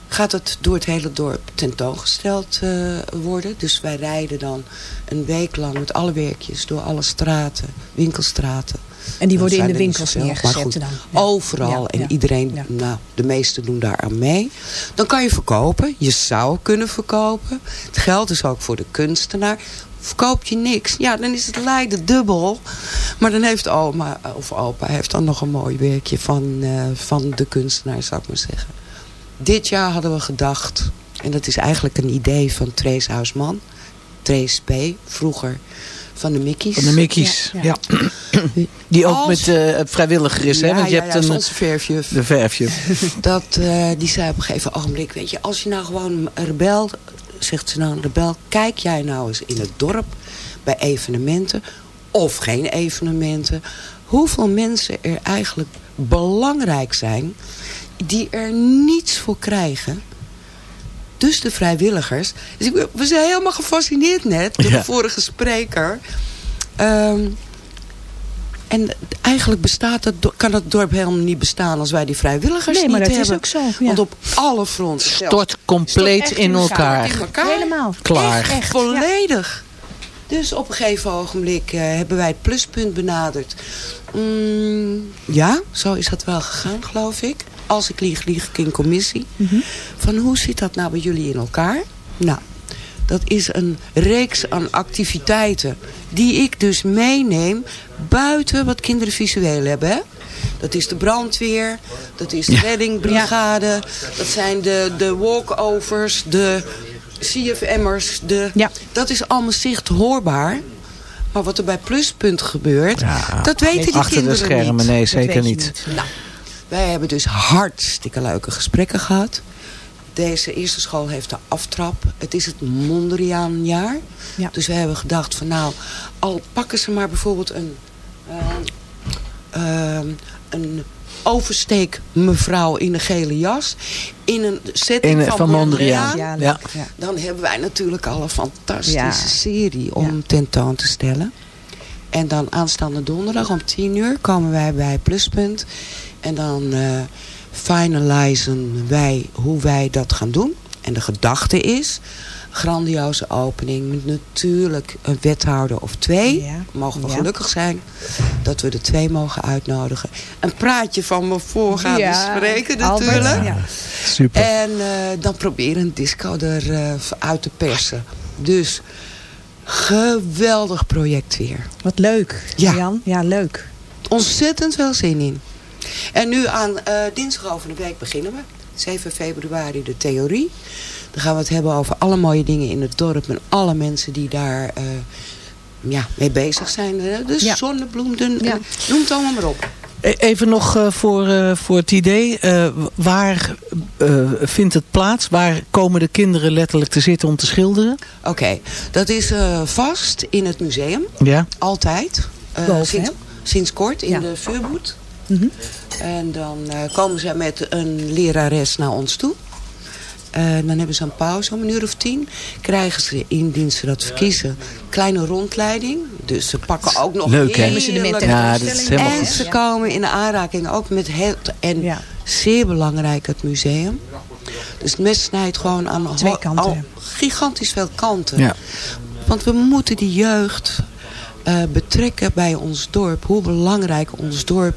gaat het door het hele dorp tentoongesteld eh, worden. Dus wij rijden dan een week lang met alle werkjes door alle straten, winkelstraten. En die worden in de winkels zoveel, neergezet dan? Ja. Overal. Ja, en iedereen, nou, de meesten doen daar aan mee. Dan kan je verkopen. Je zou kunnen verkopen. Het geldt dus ook voor de kunstenaar. Verkoop je niks, ja, dan is het lijden dubbel. Maar dan heeft oma of opa heeft dan nog een mooi werkje van, eh, van de kunstenaar, zou ik maar zeggen. Dit jaar hadden we gedacht, en dat is eigenlijk een idee van Trace Huisman. Trace P, vroeger van de Mickey's. Van de Mickey's, ja. Die ook Als- met eh, vrijwilliger is, hè? Ja, Want je hebt ja, een, onze verfjuf. de verfje. Dat, eh, die zei op een gegeven ogenblik, weet je, als je nou gewoon een rebel zegt ze nou, Rebel, kijk jij nou eens in het dorp bij evenementen of geen evenementen. Hoeveel mensen er eigenlijk belangrijk zijn die er niets voor krijgen. Dus de vrijwilligers. Dus ik, we zijn helemaal gefascineerd net door Ja. de vorige spreker. Ehm, en eigenlijk bestaat het, do- kan het dorp helemaal niet bestaan als wij die vrijwilligers Nee, maar niet dat is hebben. ook zo, ja. Want op alle fronten. Stort compleet Stort in elkaar. In elkaar. Helemaal. Klaar. Echt, echt, volledig. Dus op een gegeven ogenblik eh, hebben wij het pluspunt benaderd. Mm, ja, zo is dat wel gegaan, geloof ik. Als ik lieg, lieg ik in commissie. Van hoe zit dat nou bij jullie in elkaar? Nou, dat is een reeks aan activiteiten die ik dus meeneem buiten wat kinderen visueel hebben. Hè? Dat is de brandweer, dat is de reddingbrigade, dat zijn de, de walkovers, de CFM'ers. De, Dat is allemaal zicht hoorbaar. Maar wat er bij Pluspunt gebeurt, dat weten die Achter de kinderen schermen, niet. nee, zeker niet. Nou, wij hebben dus hartstikke leuke gesprekken gehad. Deze eerste school heeft de aftrap. Het is het Mondriaanjaar. Dus we hebben gedacht van nou, al pakken ze maar bijvoorbeeld een, eh, ehm, een oversteek mevrouw in een gele jas. In een setting In, van, van Mondriaan. Mondriaan. Ja. Dan hebben wij natuurlijk al een fantastische Ja. serie om tentoon te stellen. En dan aanstaande donderdag om 10 uur komen wij bij Pluspunt. En dan eh finalizen wij hoe wij dat gaan doen. En de gedachte is, grandioze opening met natuurlijk een wethouder of twee. Mogen we Ja. gelukkig zijn dat we de twee mogen uitnodigen. Een praatje van mijn voorgaande Ja, Albert, natuurlijk. ja. Super. En eh, dan proberen een disco eruit uit te persen. Dus geweldig project weer. Wat leuk, Ja. Jan. Ja, leuk. Ontzettend veel zin in. En nu aan eh, dinsdag over de week beginnen we. 7 februari de theorie. Dan gaan we het hebben over alle mooie dingen in het dorp. En alle mensen die daar eh, ja, mee bezig zijn. De Ja. zonnebloemen, en noem het allemaal maar op. E- Even nog eh, voor, eh, voor het idee. eh, waar eh, vindt het plaats? Waar komen de kinderen letterlijk te zitten om te schilderen? Oké, dat is eh, vast in het museum. Ja. Altijd. Eh, Boven, sinds, sinds kort in Ja. de vuurboet. Mhm. En dan eh, komen ze met een lerares naar ons toe. En dan hebben ze een pauze om een uur of tien. Krijgen ze, indien ze dat verkiezen, kleine rondleiding. Dus ze pakken ook nog Leuk, Ze de Ja, dat is helemaal En goed. ze komen in aanraking ook met het, en Ja. zeer belangrijk, het museum. Dus het mes snijdt gewoon aan Twee kanten. al gigantisch veel kanten. Ja. Want we moeten die jeugd eh, betrekken bij ons dorp. Hoe belangrijk ons dorp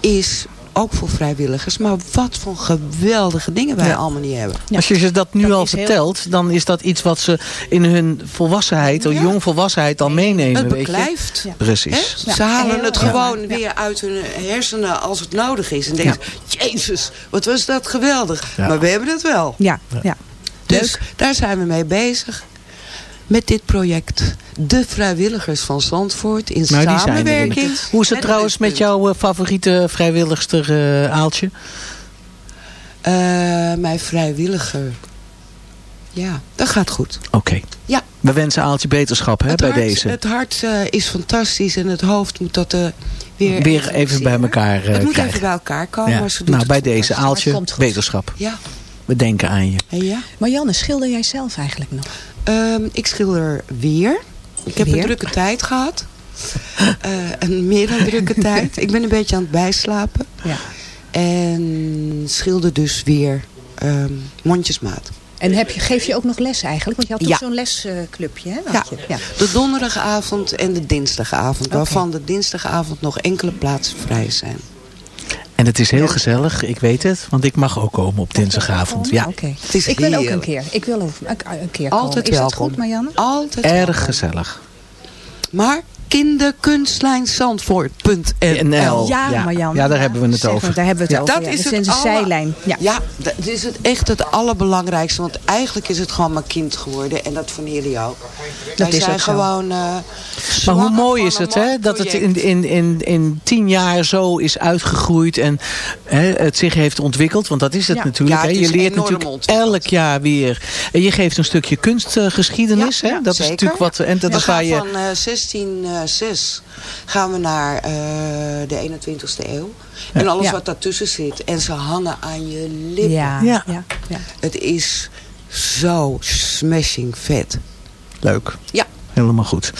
is. Ook voor vrijwilligers. Maar wat voor geweldige dingen wij Ja. allemaal niet hebben. Als je ze dat nu Dat al heel- vertelt, dan is dat iets wat ze in hun volwassenheid, of Ja. jongvolwassenheid al meenemen. Het weet je? beklijft. Ja. Precies. Ze halen het gewoon Ja. weer uit hun hersenen als het nodig is. En denken, jezus, wat was dat geweldig. Ja. Maar we hebben het wel. Ja, ja. Dus daar zijn we mee bezig. Met dit project. De vrijwilligers van Zandvoort in Nou, die zijn er samenwerking. Hoe is het met trouwens met jouw eh, favoriete vrijwilligster eh, Aaltje? Eh, mijn vrijwilliger. Ja, dat gaat goed. Oké. Ja. We wensen Aaltje beterschap hè, bij hart, deze. Het hart eh, is fantastisch en het hoofd moet dat eh, weer... Weer even bij elkaar eh, Het moet krijgen. even bij elkaar komen. Ja. Maar ze doet Nou, bij deze. Aaltje, beterschap. Ja. We denken aan je. Ja? Marianne, schilder jij zelf eigenlijk nog? Ehm, ik schilder weer. Ik heb Weer? een drukke tijd gehad. Eh, een meer dan drukke tijd. Ik ben een beetje aan het bijslapen. Ja. En schilder dus weer ehm, mondjesmaat. En heb je, geef je ook nog les eigenlijk? Want je had toch Ja. zo'n lesclubje, hè? Ja. De donderdagavond en de dinsdagavond. Waarvan de dinsdagavond nog enkele plaatsen vrij zijn. En het is heel gezellig, ik weet het, want ik mag ook komen op dinsdagavond. Ja, Oké. Het is Ik wil ook een keer. Ik wil ook een, keer Altijd. Is dat welkom. goed, Marianne? Altijd erg welkom. gezellig. Maar kinderkunstlijnzandvoort.nl Ja, Marjan. Ja, daar hebben we het Zeg, over. Daar hebben we het over. Dat ja. is Dat het is alle- zijlijn. Ja. Ja, dat is het echt het allerbelangrijkste. Want eigenlijk is het gewoon mijn kind geworden. En dat van jullie ook. Wij is zijn ook zo. gewoon... eh, Maar hoe mooi is het, hè? Dat het in, in, in, in tien jaar zo is uitgegroeid en hè, het zich heeft ontwikkeld. Want dat is het Ja. natuurlijk. Ja, het hè? is Je leert natuurlijk ontwikkeld. elk jaar weer. En je geeft een stukje kunstgeschiedenis. Ja, hè? ja, dat is zeker. natuurlijk wat. En dat is waar je. van eh 1606 gaan we naar eh, de 21ste eeuw. En alles Ja. wat daartussen zit. En ze hangen aan je lippen. Ja. Ja. Ja. Ja. Het is zo smashing vet. Leuk. Ja. Helemaal goed.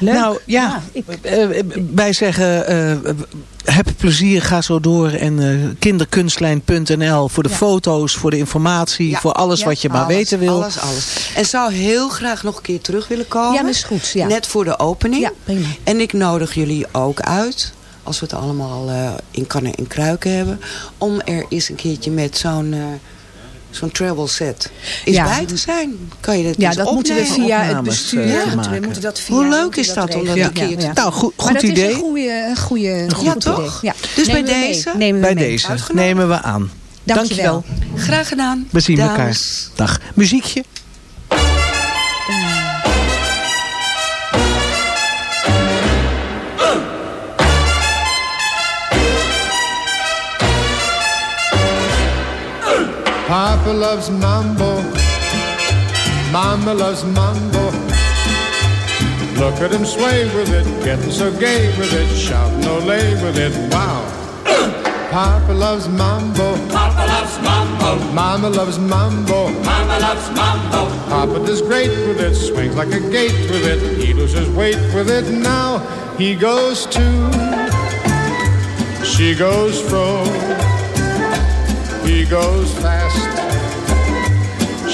Leuk. Nou ja, ik- eh, wij zeggen eh, heb plezier, ga zo door. En eh, kinderkunstlijn.nl voor de Ja. foto's, voor de informatie, Ja. voor alles Ja. wat je maar weten wil. Alles, alles. En zou heel graag nog een keer terug willen komen. Ja, dat is goed. Ja. Net voor de opening. Ja, prima. En ik nodig jullie ook uit. Als we het allemaal eh, in kannen en kruiken hebben. Om er eens een keertje met zo'n... eh, Zo'n travel set. Is Ja. bij te zijn. Kan je dat Ja, eens dat moeten we opnemen? via het bestuur. eh, te moeten we maken. moeten dat via, Hoe leuk is dat om dat een keer te Nou, goed, Maar goed dat idee. is een goede, een goede, een Ja, goed toch? idee. Ja. Dus bij Nemen mee. deze? Nemen we Bij deze nemen we aan. Dankjewel. Graag gedaan. We zien elkaar. dames. Dag. Muziekje. Papa loves mambo. Mama loves mambo. Look at him sway with it, getting so gay with it, shouting olay with it. Wow. Papa loves mambo. Papa loves mambo. Mama loves mambo. Mama loves mambo. Papa does great with it, swings like a gate with it. He loses weight with it. Now he goes to, she goes fro. He goes fast,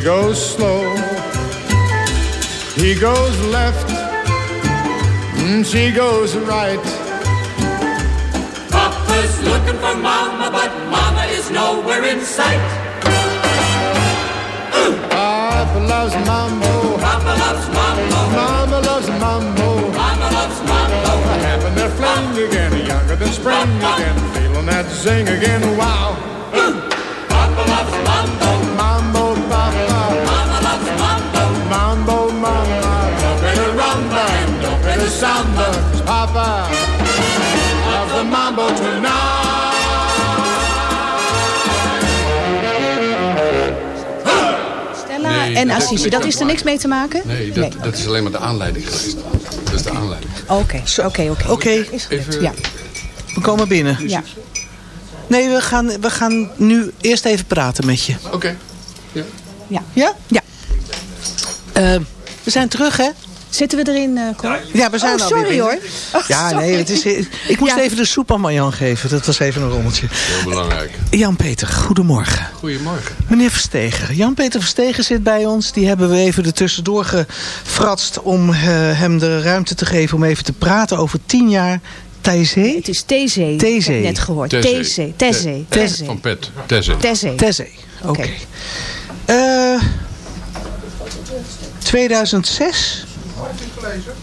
She goes slow. He goes left, mm, she goes right. Papa's looking for mama, but mama is nowhere in sight. Papa loves mambo, Papa loves mambo. Mama loves mambo. Mama loves mambo. Having their fling again, younger than spring again, feeling that zing again. Wow. En Assisi, dat is er niks mee te maken? Nee, dat, dat is alleen maar de aanleiding geweest. Dat is de aanleiding. Oké, oké, oké. Oké, Ja. we komen binnen. ja. Nee, we gaan, we gaan nu eerst even praten met je. Oké. Ja. Ja. Ja? Ja. Eh, we zijn terug, hè? Zitten we erin, eh Cor? Ja, we zijn oh, alweer sorry binnen. hoor. Oh, Ja, sorry. nee, het is, ik moest Ja. even de soep aan Marjan geven. Dat was even een rommeltje. Heel belangrijk. Jan-Peter, goedemorgen. Goedemorgen. Meneer Verstegen. Jan-Peter Verstegen zit bij ons. Die hebben we even er tussendoor gefratst om eh, hem de ruimte te geven om even te praten over tien jaar Taizee. Het is. Ik heb net gehoord. Thezee. Te- Thezee. Van Pet. Taizee, oké. Oké. Eh, 2006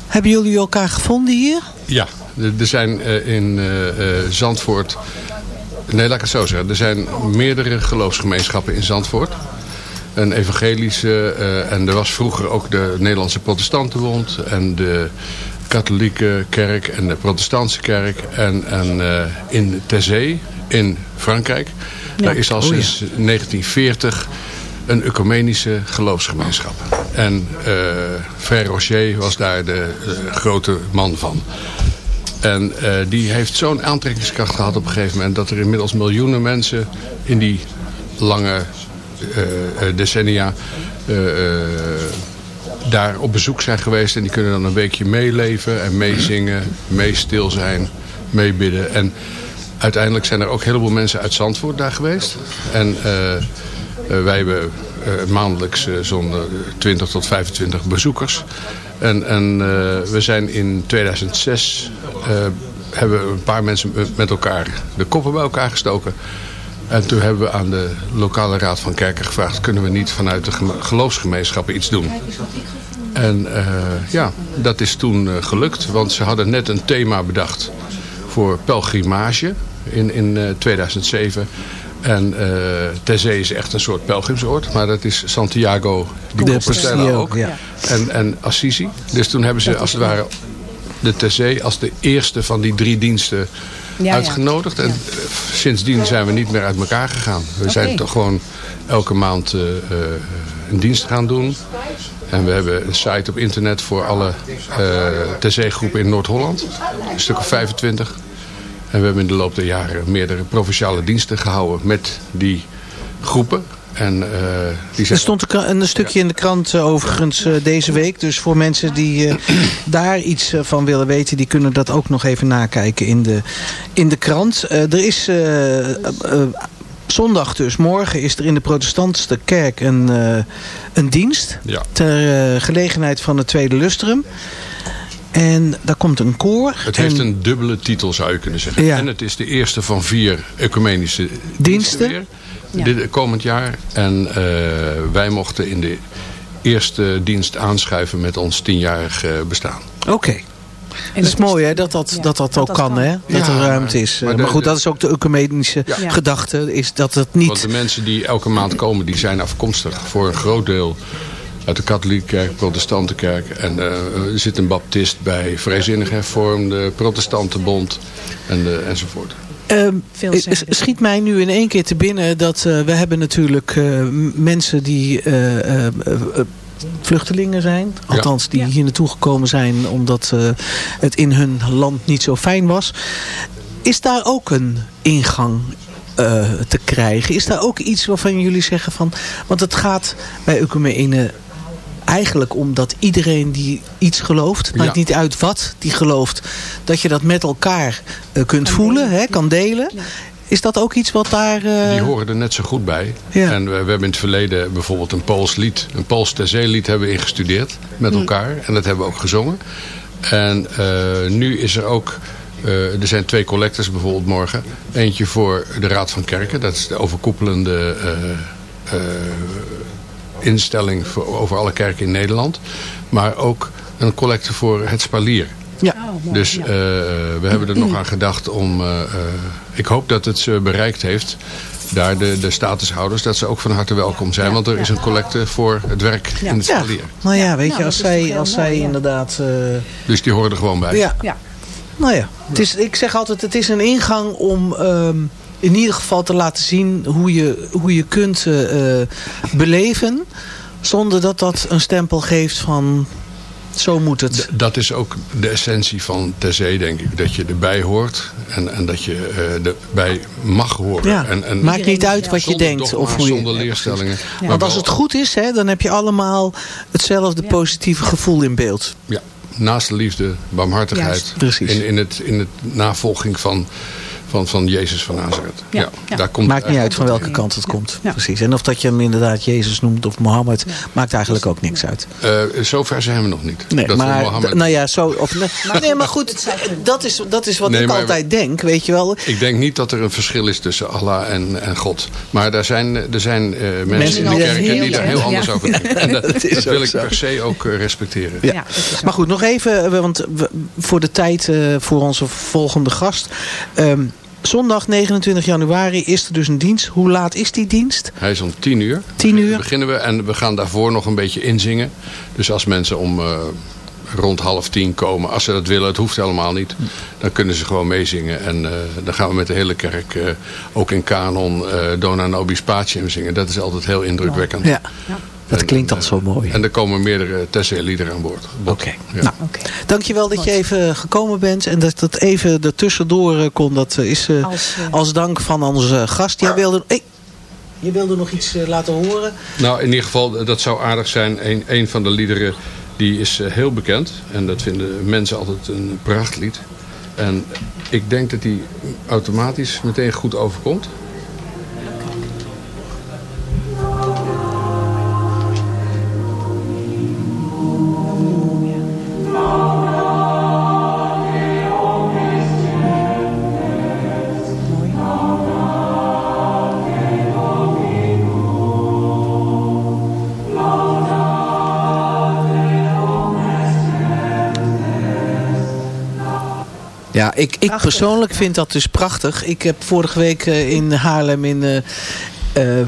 hebben jullie elkaar gevonden hier? Ja, er zijn eh, in eh, eh, Zandvoort Nee, laat ik het zo zeggen. Er zijn meerdere geloofsgemeenschappen in Zandvoort. Een evangelische, en er was vroeger ook de Nederlandse protestantenbond... en de katholieke kerk en de protestantse kerk. En, en in Terzee, in Frankrijk, ja. daar is al oh, sinds ja. 1940 een ecumenische geloofsgemeenschap. En uh, Frère Rocher was daar de uh, grote man van. En uh, die heeft zo'n aantrekkingskracht gehad op een gegeven moment... dat er inmiddels miljoenen mensen in die lange decennia... daar op bezoek zijn geweest. En die kunnen dan een weekje meeleven en meezingen, meestil zijn, meebidden. En uiteindelijk zijn er ook heleboel mensen uit Zandvoort daar geweest. En wij hebben uh, maandelijks uh, zo'n 20 tot 25 bezoekers. En, en we zijn in 2006 hebben een paar mensen met elkaar de koppen bij elkaar gestoken. En toen hebben we aan de lokale raad van kerken gevraagd... kunnen we niet vanuit de geloofsgemeenschappen iets doen? En ja, dat is toen gelukt. Want ze hadden net een thema bedacht voor pelgrimage in, in 2007... En uh, Terzee is echt een soort pelgrimsoord. Maar dat is Santiago de Compostela ook. Ja. En, en Assisi. Dus toen hebben ze als het ware de Terzee als de eerste van die drie diensten ja, uitgenodigd. Ja. En uh, sindsdien zijn we niet meer uit elkaar gegaan. We okay. zijn toch gewoon elke maand uh, een dienst gaan doen. En we hebben een site op internet voor alle uh, Terzee-groepen in Noord-Holland. Een stuk of 25. En we hebben in de loop der jaren meerdere provinciale diensten gehouden met die groepen. En, uh, die zijn... Er stond een stukje in de krant uh, overigens uh, deze week. Dus voor mensen die daar iets van willen weten... die kunnen dat ook nog even nakijken in de, in de krant. er is zondag dus, morgen is er in de protestantse kerk een, een dienst. Ja. Ter gelegenheid van het tweede lustrum. En daar komt een koor. Het heeft en... een dubbele titel zou je kunnen zeggen. Ja. En het is de eerste van vier ecumenische diensten. diensten ja. dit komend jaar. En uh, wij mochten in de eerste dienst aanschuiven met ons tienjarig uh, bestaan. Oké. Okay. Het is mooi hè, dat dat, ja, dat, dat, dat ook kan, kan, hè? dat ja, er ruimte is. Maar, de, maar goed, dat is ook de ecumenische ja. gedachte, is dat het niet... Want de mensen die elke maand komen, die zijn afkomstig voor een groot deel uit de katholieke kerk, protestante kerk. En uh, er zit een baptist bij, vrijzinnig hervormde, protestantenbond en, uh, enzovoort. Uh, schiet mij nu in één keer te binnen dat uh, we hebben natuurlijk uh, mensen die uh, vluchtelingen zijn. Althans, ja. die ja. hier naartoe gekomen zijn omdat het in hun land niet zo fijn was. Is daar ook een ingang te krijgen? Is daar ook iets waarvan jullie zeggen van... Want het gaat bij Ecumene eigenlijk omdat iedereen die iets gelooft, maakt ja. niet uit wat die gelooft, dat je dat met elkaar uh, kunt kan voelen, delen. Hè, kan delen. Ja. Is dat ook iets wat daar... Uh... Die horen er net zo goed bij. Ja. En we, we, hebben in het verleden bijvoorbeeld een Pools lied, een Pools lied hebben we ingestudeerd met mm. elkaar. En dat hebben we ook gezongen. En uh, nu is er ook... Uh, er zijn twee collectors bijvoorbeeld morgen. Eentje voor de Raad van Kerken. Dat is de overkoepelende instelling voor, over alle kerken in Nederland. Maar ook een collecte voor het spalier. Ja. Oh, dus uh, we hebben er nog aan gedacht om... Uh, uh, ik hoop dat het ze bereikt heeft daar de, de statushouders, dat ze ook van harte welkom zijn. Want er is een collecte voor het werk ja. in het spalier. Nou ja, weet je, als zij, als zij inderdaad... Uh... Dus die horen er gewoon bij. Ja. ja. Nou ja, het is, ik zeg altijd, het is een ingang om... Um, in ieder geval te laten zien hoe je, hoe je kunt uh, beleven. Zonder dat dat een stempel geeft van zo moet het. D dat is ook de essentie van Terzee, denk ik. Dat je erbij hoort en, en dat je uh, erbij mag horen. Ja, en, en maakt niet uit wat je denkt. Dogma, of hoe je, zonder leerstellingen. Ja. Want als het goed is, hè, dan heb je allemaal hetzelfde positieve gevoel in beeld. Ja, naast de liefde, barmhartigheid. Precies. In, in, het, in het navolging van van, van Jezus van Nazareth. Ja. Daar komt maakt niet uit van welke kant het komt. Ja. Precies. En of dat je hem inderdaad Jezus noemt of Mohammed, maakt eigenlijk ook niks uit. Uh, zover zijn we nog niet. Nee, dat maar, Mohammed... nou ja, zo, of, nee, nee, maar goed, dat is, dat is wat nee, ik altijd denk, weet je wel. Ik denk niet dat er een verschil is tussen Allah en, en God. Maar er zijn, er zijn uh, mensen, mensen in de kerk die daar heel anders over denken. En dat, dat, dat wil ik per se ook uh, respecteren. Ja. maar goed, nog even, want voor de tijd voor onze volgende gast... Um, zondag 29 januari is er dus een dienst. Hoe laat is die dienst? Hij is om 10 uur. 10 uur. Beginnen we en we gaan daarvoor nog een beetje inzingen. Dus als mensen om eh, rond half tien komen, als ze dat willen, het hoeft helemaal niet. Dan kunnen ze gewoon meezingen. En eh, dan gaan we met de hele kerk, eh, ook in kanon, eh Dona Nobis Patium zingen. Dat is altijd heel indrukwekkend. Ja. Dat klinkt dan zo mooi. En er komen meerdere Tessé-liederen aan boord. Oké. Nou, Dankjewel dat je even gekomen bent en dat dat even ertussendoor eh, kon. Dat eh, is eh, Als, als, dank van onze gast. Jij wilde, hey, je wilde nog iets eh, laten horen. Nou, in ieder geval, dat zou aardig zijn. Een, een van de liederen die is eh, heel bekend. En dat vinden mensen altijd een prachtlied. En ik denk dat die automatisch meteen goed overkomt. Ja, ik, ik persoonlijk vind dat dus prachtig. Ik heb vorige week eh, in Haarlem in, eh, eh,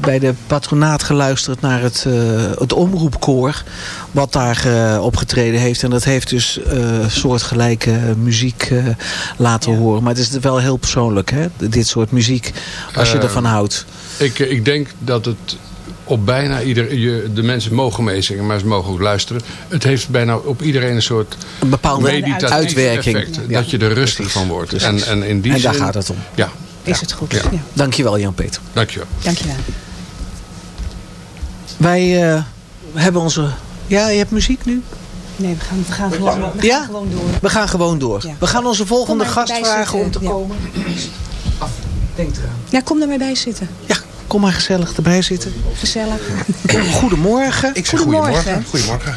bij de patronaat geluisterd naar het, eh, het omroepkoor. Wat daar eh, opgetreden heeft. En dat heeft dus eh, soortgelijke muziek eh, laten horen. Maar het is wel heel persoonlijk, hè? dit soort muziek. Als je Eh, ervan houdt. Ik, ik denk dat het op bijna ieder... Je, de mensen mogen meezingen, maar ze mogen ook luisteren. Het heeft bijna op iedereen een soort Een bepaalde uitwerking. effect. Ja, dat je er rustig van wordt. En, en, in die En daar zin- gaat het om. Ja, Is het goed? Ja. Ja. Dankjewel Jan-Peter. dankjewel. Dankjewel. Wij eh, hebben onze... Ja, je hebt muziek nu? Nee, we gaan, we gaan, gewoon, we gaan Ja? gewoon door. We gaan gewoon door. Ja. We gaan onze volgende gast vragen om te ja. komen. Denk eraan. Ja, kom er maar bij zitten. Ja, kom maar gezellig erbij zitten. Gezellig. Goedemorgen. Ik zeg Goedemorgen. goedemorgen. Goedemorgen.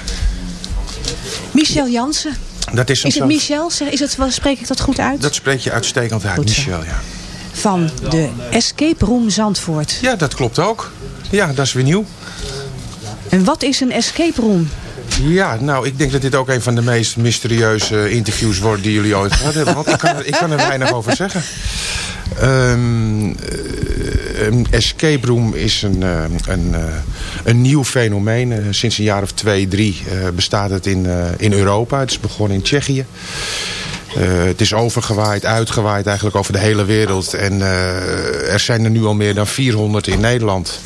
Michel Jansen. Dat is, Is het Michel? Zeg, Is het, wel- spreek ik dat goed uit? Dat spreek je uitstekend uit, Goed. Michel. Ja. Van de Escape Room Zandvoort. ja, dat klopt ook. Ja, dat is weer nieuw. En wat is een escape room? Ja, nou, ik denk dat dit ook een van de meest mysterieuze interviews wordt die jullie ooit gehad hebben. Want ik kan, er- ik kan er weinig over zeggen. Eh, een escape room is een, eh, een, eh, een nieuw fenomeen. Sinds een jaar of twee, drie bestaat het in, in Europa. Het is begonnen in Tsjechië. Het is overgewaaid, uitgewaaid eigenlijk over de hele wereld. En er zijn er nu al meer dan 400 in Nederland.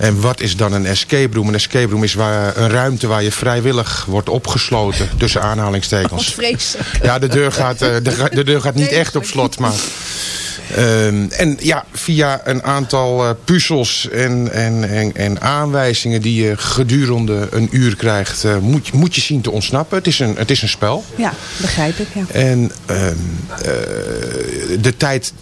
En wat is dan een escape room? Een escape room is waar, een ruimte waar je vrijwillig wordt opgesloten. Tussen aanhalingstekens. vreselijk. Ja, de deur gaat, eh, de, de deur gaat niet echt op slot. Maar, Ehm, en ja, via een aantal eh, puzzels en, en, en, en aanwijzingen die je gedurende een uur krijgt, eh, moet, je- moet je zien te ontsnappen. Het is een, het is een spel. Ja, begrijp ik. Ja. En ehm, eh, de tijd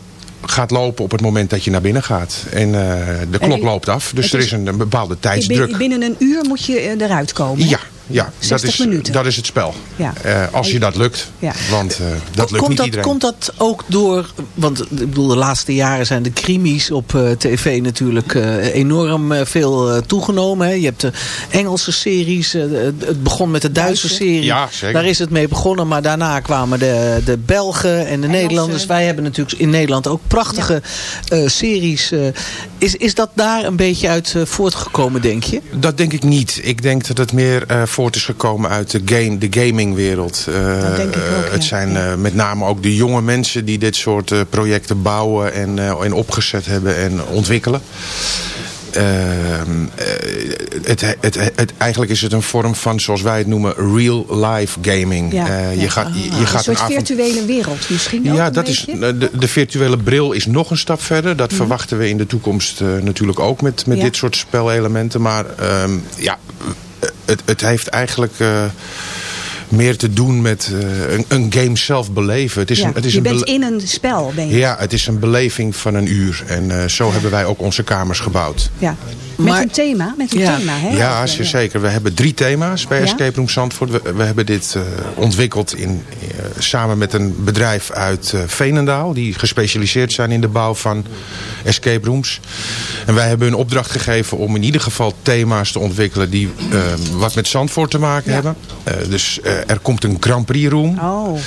gaat lopen op het moment dat je naar binnen gaat. En eh, de klok En- loopt af. Dus er is- is een, een bepaalde tijdsdruk. Binnen een uur moet je eh, eruit komen. hè? Ja, dat, 60 is, minuten. dat is het spel. Ja. Eh, als je dat lukt. Ja. Want eh, dat lukt komt, niet dat, iedereen. komt dat ook door... Want ik bedoel, de laatste jaren zijn de krimis op eh, tv natuurlijk eh, enorm veel eh, toegenomen. Hè. Je hebt de Engelse series. eh, het begon met de Duitse Duitse. serie. Ja, zeker. Daar is het mee begonnen. Maar daarna kwamen de, de Belgen en de Nederlanders. Wij hebben natuurlijk in Nederland ook prachtige eh, series. eh. is, is dat daar een beetje uit voortgekomen, denk je? Dat denk ik niet. Ik denk dat het meer eh, voort is gekomen uit de, game, de gamingwereld. Ik ook, Het ja. zijn eh, met name ook de jonge mensen die dit soort eh, projecten bouwen en, en opgezet hebben en ontwikkelen. Ehm, eh, het, het, het, eigenlijk is het een vorm van, zoals wij het noemen, real-life gaming. Ja, ja. je gaat, je, je een gaat soort een avond... virtuele wereld misschien Ja, dat is, beetje? eh, de, de virtuele bril is nog een stap verder. Dat verwachten we in de toekomst natuurlijk ook met, met dit soort spelelementen. Maar ehm, ja, het, het heeft eigenlijk eh, meer te doen met eh, een, een game zelf beleven. Het is Ja, een, het is je een bent in een spel, ben je. Ja, het is een beleving van een uur. En eh, zo hebben wij ook onze kamers gebouwd. Ja. Met Maar- een thema, met een Ja. thema, hè? Ja, zeker. We hebben drie thema's bij Ja? Escape Room Zandvoort. We, we hebben dit eh, ontwikkeld in, eh, samen met een bedrijf uit eh, Veenendaal... die gespecialiseerd zijn in de bouw van escape rooms. En wij hebben een opdracht gegeven om in ieder geval thema's te ontwikkelen... die wat met Zandvoort te maken hebben. Eh, dus eh, er komt een Grand Prix room. Oh.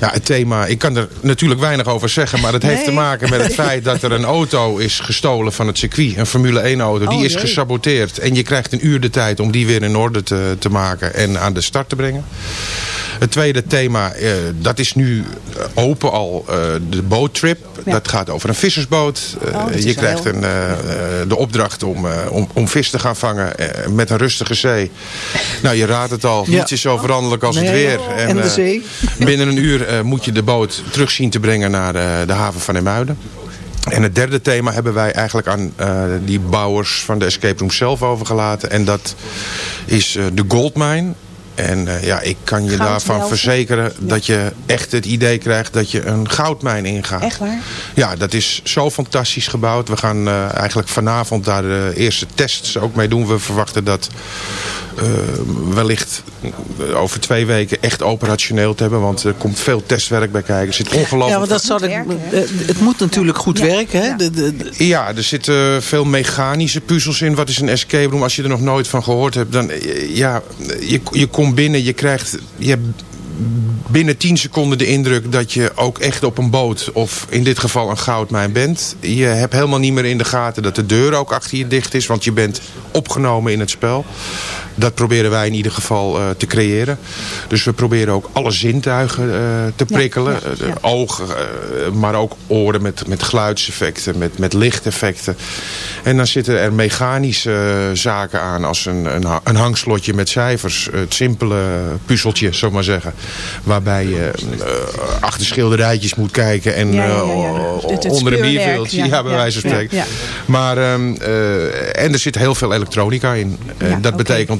Ja, het thema, ik kan er natuurlijk weinig over zeggen, maar het heeft te maken met het feit dat er een auto is gestolen van het circuit. Een Formule 1 auto. Die Oh, is gesaboteerd. En je krijgt een uur de tijd om die weer in orde te, te maken en aan de start te brengen. Het tweede thema, eh, dat is nu eh, open al, eh, de boottrip. Dat gaat over een vissersboot. Oh, je krijgt een, de opdracht om, om, om vis te gaan vangen met een rustige zee. Nou, je raadt het al. Ja. Niets is zo veranderlijk als het weer. en de zee. binnen een uur moet je de boot terug zien te brengen naar de haven van Emuiden. En het derde thema hebben wij eigenlijk aan die bouwers van de escape room zelf overgelaten. En dat is de goldmine. En eh, ja, ik kan je daarvan verzekeren dat je echt het idee krijgt dat je een goudmijn ingaat. Echt waar? Ja, dat is zo fantastisch gebouwd. We gaan eh, eigenlijk vanavond daar de eerste tests ook mee doen. We verwachten dat eh, wellicht over twee weken echt operationeel te hebben. Want er komt veel testwerk bij kijken. Er zit ongelooflijk Ja, want dat eh, het moet natuurlijk goed werken. Hè? De, de, de- ja, er zitten veel mechanische puzzels in. Wat is een escape room? Als je er nog nooit van gehoord hebt, dan ja, je, je komt binnen, je krijgt, je binnen 10 seconden de indruk dat je ook echt op een boot, of in dit geval een goudmijn bent. Je hebt helemaal niet meer in de gaten dat de deur ook achter je dicht is, want je bent opgenomen in het spel. Dat proberen wij in ieder geval eh, te creëren. Dus we proberen ook alle zintuigen eh, te prikkelen. ja, Eh, de ogen, maar ook oren met, met geluidseffecten, met, met lichteffecten. En dan zitten er mechanische zaken aan als een, een, een hangslotje met cijfers. Het simpele puzzeltje, zo maar zeggen. Waarbij je achter schilderijtjes moet kijken en Ja, ja, ja, ja. Onder een bierveeltje. ja, Ja, bij ja, wijze van ja, spreken. ja. Maar, ehm, eh, en er zit heel veel elektronica in. Ja, dat betekent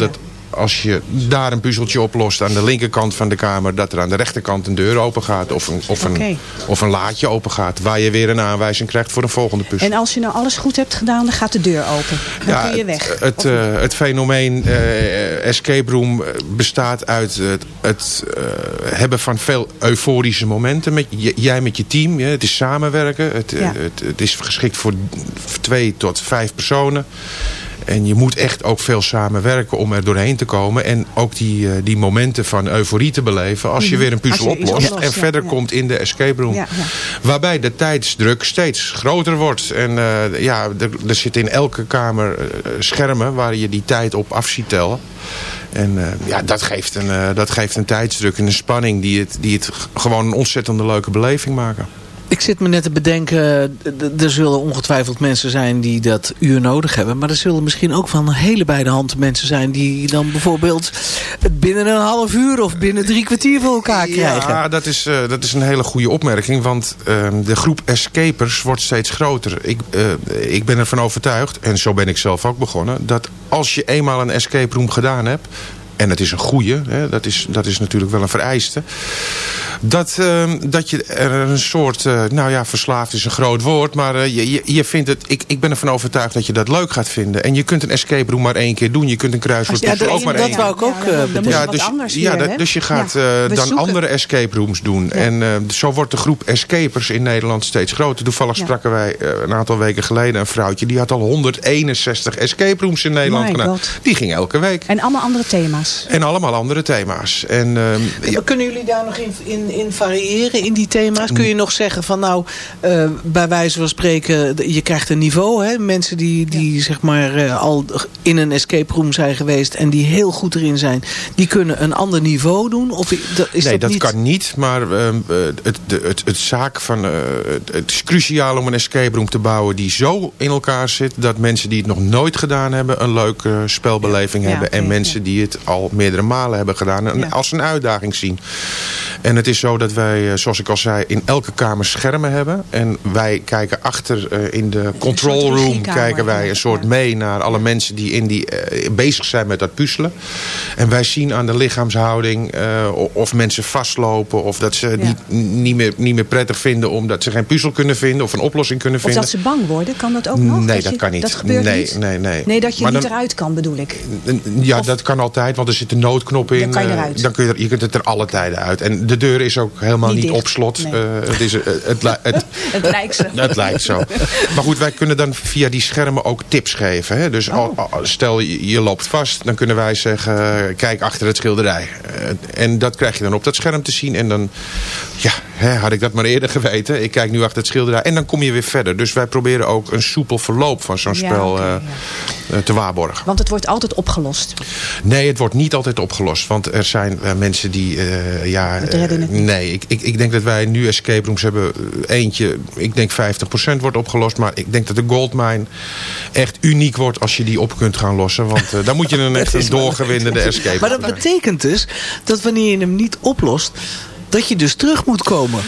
als je daar een puzzeltje oplost aan de linkerkant van de kamer... dat er aan de rechterkant een deur open gaat of een, of een, of een laadje open gaat... waar je weer een aanwijzing krijgt voor een volgende puzzel. En als je nou alles goed hebt gedaan, dan gaat de deur open. Dan kun je weg. Het, het, eh, het fenomeen eh, escape room eh, bestaat uit het, het hebben van veel euforische momenten. Met, jij met je team, het is samenwerken. Het, Ja. het, het is geschikt voor twee tot vijf personen. En je moet echt ook veel samenwerken om er doorheen te komen. En ook die, eh, die momenten van euforie te beleven als je Mhm. weer een puzzel oplost. en verder komt in de escape room. Waarbij de tijdsdruk steeds groter wordt. En eh, ja, er, er zitten in elke kamer eh, schermen waar je die tijd op af ziet tellen. En ja, dat geeft, een, dat geeft een tijdsdruk en een spanning die het, die het gewoon een ontzettende leuke beleving maken. Ik zit me net te bedenken, er zullen ongetwijfeld mensen zijn die dat uur nodig hebben. Maar er zullen misschien ook van hele beide handen mensen zijn die dan bijvoorbeeld het binnen een half uur of binnen drie kwartier voor elkaar krijgen. Ja, dat is, eh, dat is een hele goede opmerking. Want ehm, de groep escapers wordt steeds groter. Ik, eh, ik ben ervan overtuigd, en zo ben ik zelf ook begonnen... dat als je eenmaal een escape room gedaan hebt... en het is een goede, hè, dat, is, dat is natuurlijk wel een vereiste... dat, ehm, dat je er een soort... eh, nou ja, verslaafd is een groot woord... maar eh, je, je, vindt het... Ik, ik ben ervan overtuigd dat je dat leuk gaat vinden. En je kunt een escape room maar één keer doen. Je kunt een Ja, dat- ook maar dat één wou ik ook, eh, ja, dus, anders ja, dat- hè? dus je gaat Ja. eh, dan zoeken. andere escape rooms doen. En eh, zo wordt de groep escapers in Nederland steeds groter. Toevallig Ja. spraken wij eh, een aantal weken geleden een vrouwtje... die had al 161 escape rooms in Nederland My gedaan. God. Die ging elke week. En allemaal andere thema's. En allemaal andere thema's. En, ehm, ja, Kunnen jullie daar nog in, in, in variëren in die thema's? Kun je nog zeggen van nou, eh, bij wijze van spreken, je krijgt een niveau. Hè? Mensen die, die zeg maar eh, al in een escape room zijn geweest en die heel goed erin zijn, die kunnen een ander niveau doen? Of is nee, dat, dat niet... kan niet. Maar ehm, eh, het, de, het, het zaak van... het, is cruciaal om een escape room te bouwen die zo in elkaar zit... dat mensen die het nog nooit gedaan hebben... een leuke spelbeleving Ja, hebben. en mensen die het al meerdere malen hebben gedaan... en Ja. als een uitdaging zien. En het is zo dat wij, eh, zoals ik al zei... in elke kamer schermen hebben. En wij kijken achter eh, in de control room... kijken wij een soort mee naar alle mensen die, in die eh, bezig zijn met dat puzzelen. En wij zien aan de lichaamshouding of mensen vastlopen... of dat ze Ja. niet, niet, meer, niet meer prettig vinden omdat ze geen puzzel kunnen vinden... of een oplossing kunnen Of vinden. dat ze bang worden, kan dat ook nog? Nee, dat je- kan niet. Dat gebeurt nee, niet? Nee, nee. Nee, dat je Maar niet dan- eruit kan, bedoel ik. Ja, dat kan altijd, want er zit een noodknop in. Dan kan je eh, eruit. Dan kun je, er, je kunt het er alle tijden uit. En de deur is ook helemaal Niet niet, op slot. nee. Eh, het, is, eh, het, het, Het lijkt zo. het lijkt zo. Maar goed, wij kunnen dan via die schermen ook tips geven. Hè? Dus al- stel je, je loopt vast, dan kunnen wij zeggen... kijk achter het schilderij. En dat krijg je dan op dat scherm te zien. En dan, ja, hè, had ik dat maar eerder geweten. Ik kijk nu achter het schilderij. En dan kom je weer verder. Dus wij proberen ook een soepel verloop van zo'n Ja, spel te waarborgen. Want het wordt altijd opgelost. Nee, het wordt niet altijd opgelost. Want er zijn eh, mensen die... eh, ja, eh, nee, ik, ik, ik denk dat wij nu escape rooms hebben. Eentje, ik denk 50% wordt opgelost. Maar ik denk dat de goldmine echt uniek wordt als je die op kunt gaan lossen. Want dan moet je een echt een doorgewindende escape Maar dat room betekent dus dat wanneer je hem niet oplost... dat je dus terug moet komen.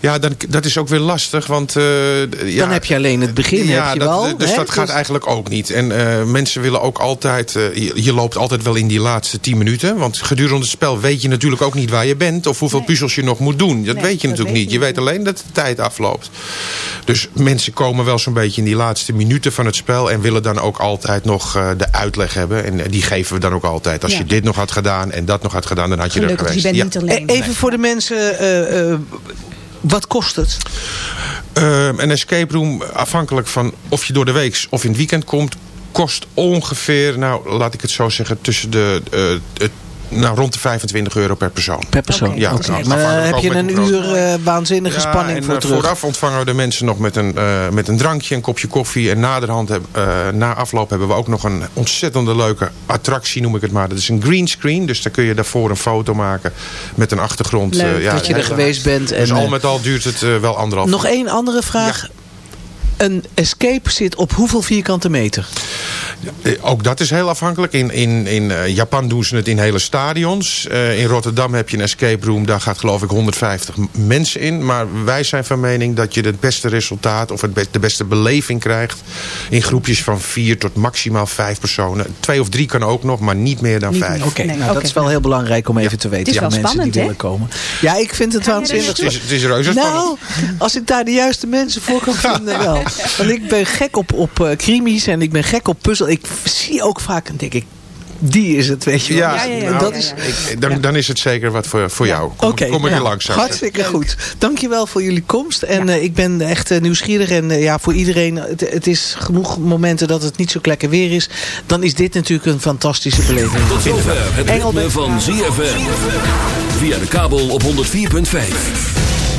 Ja, dan, dat is ook weer lastig, want... eh, ja, Dan heb je alleen het begin, ja, heb je dat, wel. Dus hè? dat gaat Dus- eigenlijk ook niet. En eh, mensen willen ook altijd... eh, je, je loopt altijd wel in die laatste 10 minuten. Want gedurende het spel weet je natuurlijk ook niet waar je bent... of hoeveel puzzels je nog moet doen. Dat Nee, weet je dat natuurlijk weet niet. je weet alleen dat de tijd afloopt. Dus mensen komen wel zo'n beetje in die laatste minuten van het spel... en willen dan ook altijd nog eh, de uitleg hebben. En die geven we dan ook altijd. Als Ja. je dit nog had gedaan en dat nog had gedaan... dan had je er geweest. je bent Ja. niet alleen. Even voor de mensen... eh, eh, wat kost het? Ehm, een escape room, afhankelijk van of je door de week of in het weekend komt, kost ongeveer, nou laat ik het zo zeggen, tussen de, eh, nou, rond de 25 euro per persoon. Per persoon? Ja, echt- Maar afhankelijk heb je een uur eh, waanzinnige Ja, spanning en, voor eh, terug? Vooraf ontvangen we de mensen nog met een, eh, met een drankje, een kopje koffie. En naderhand, heb, eh, na afloop hebben we ook nog een ontzettende leuke attractie, noem ik het maar. Dat is een green screen, dus dan kun je daarvoor een foto maken met een achtergrond. Leuk, eh, ja, dat je er geweest bent. Dus en, al eh, met al duurt het eh, wel anderhalf Nog één andere vraag. Een escape zit op hoeveel vierkante meter? Eh, Ook dat is heel afhankelijk. In, in, in eh, Japan doen ze het in hele stadions. Eh, in Rotterdam heb je een escape room. Daar gaat geloof ik 150 m- mensen in. Maar wij zijn van mening dat je het beste resultaat... of het be- de beste beleving krijgt... in groepjes van vier tot maximaal vijf personen. Twee of drie kan ook nog, maar niet meer dan Niet vijf. Oké, Nee, nou, dat is wel heel belangrijk om even te weten. Het is voor wel mensen die spannend, willen komen. Ja, ik vind het waanzinnig. Het is, het is reuze Nou, spannend. als ik daar de juiste mensen voor kan vinden, wel. Want ik ben gek op, op eh, krimis en ik ben gek op puzzel. Ik zie ook vaak, en denk ik, die is het, weet je wel. Ja, ja, ja, nou, dat ja, is... ik- dan, dan is het zeker wat voor, voor jou. Kom, Oké, kom ik nou, er langs. zeggen. Hartstikke goed. Dankjewel voor jullie komst. En eh, ik ben echt eh, nieuwsgierig. En ja, voor iedereen, het, het is genoeg momenten dat het niet zo lekker weer is. Dan is dit natuurlijk een fantastische beleving. Tot zover het ritme Engelbert. van ZFM. Via de kabel op 104.5.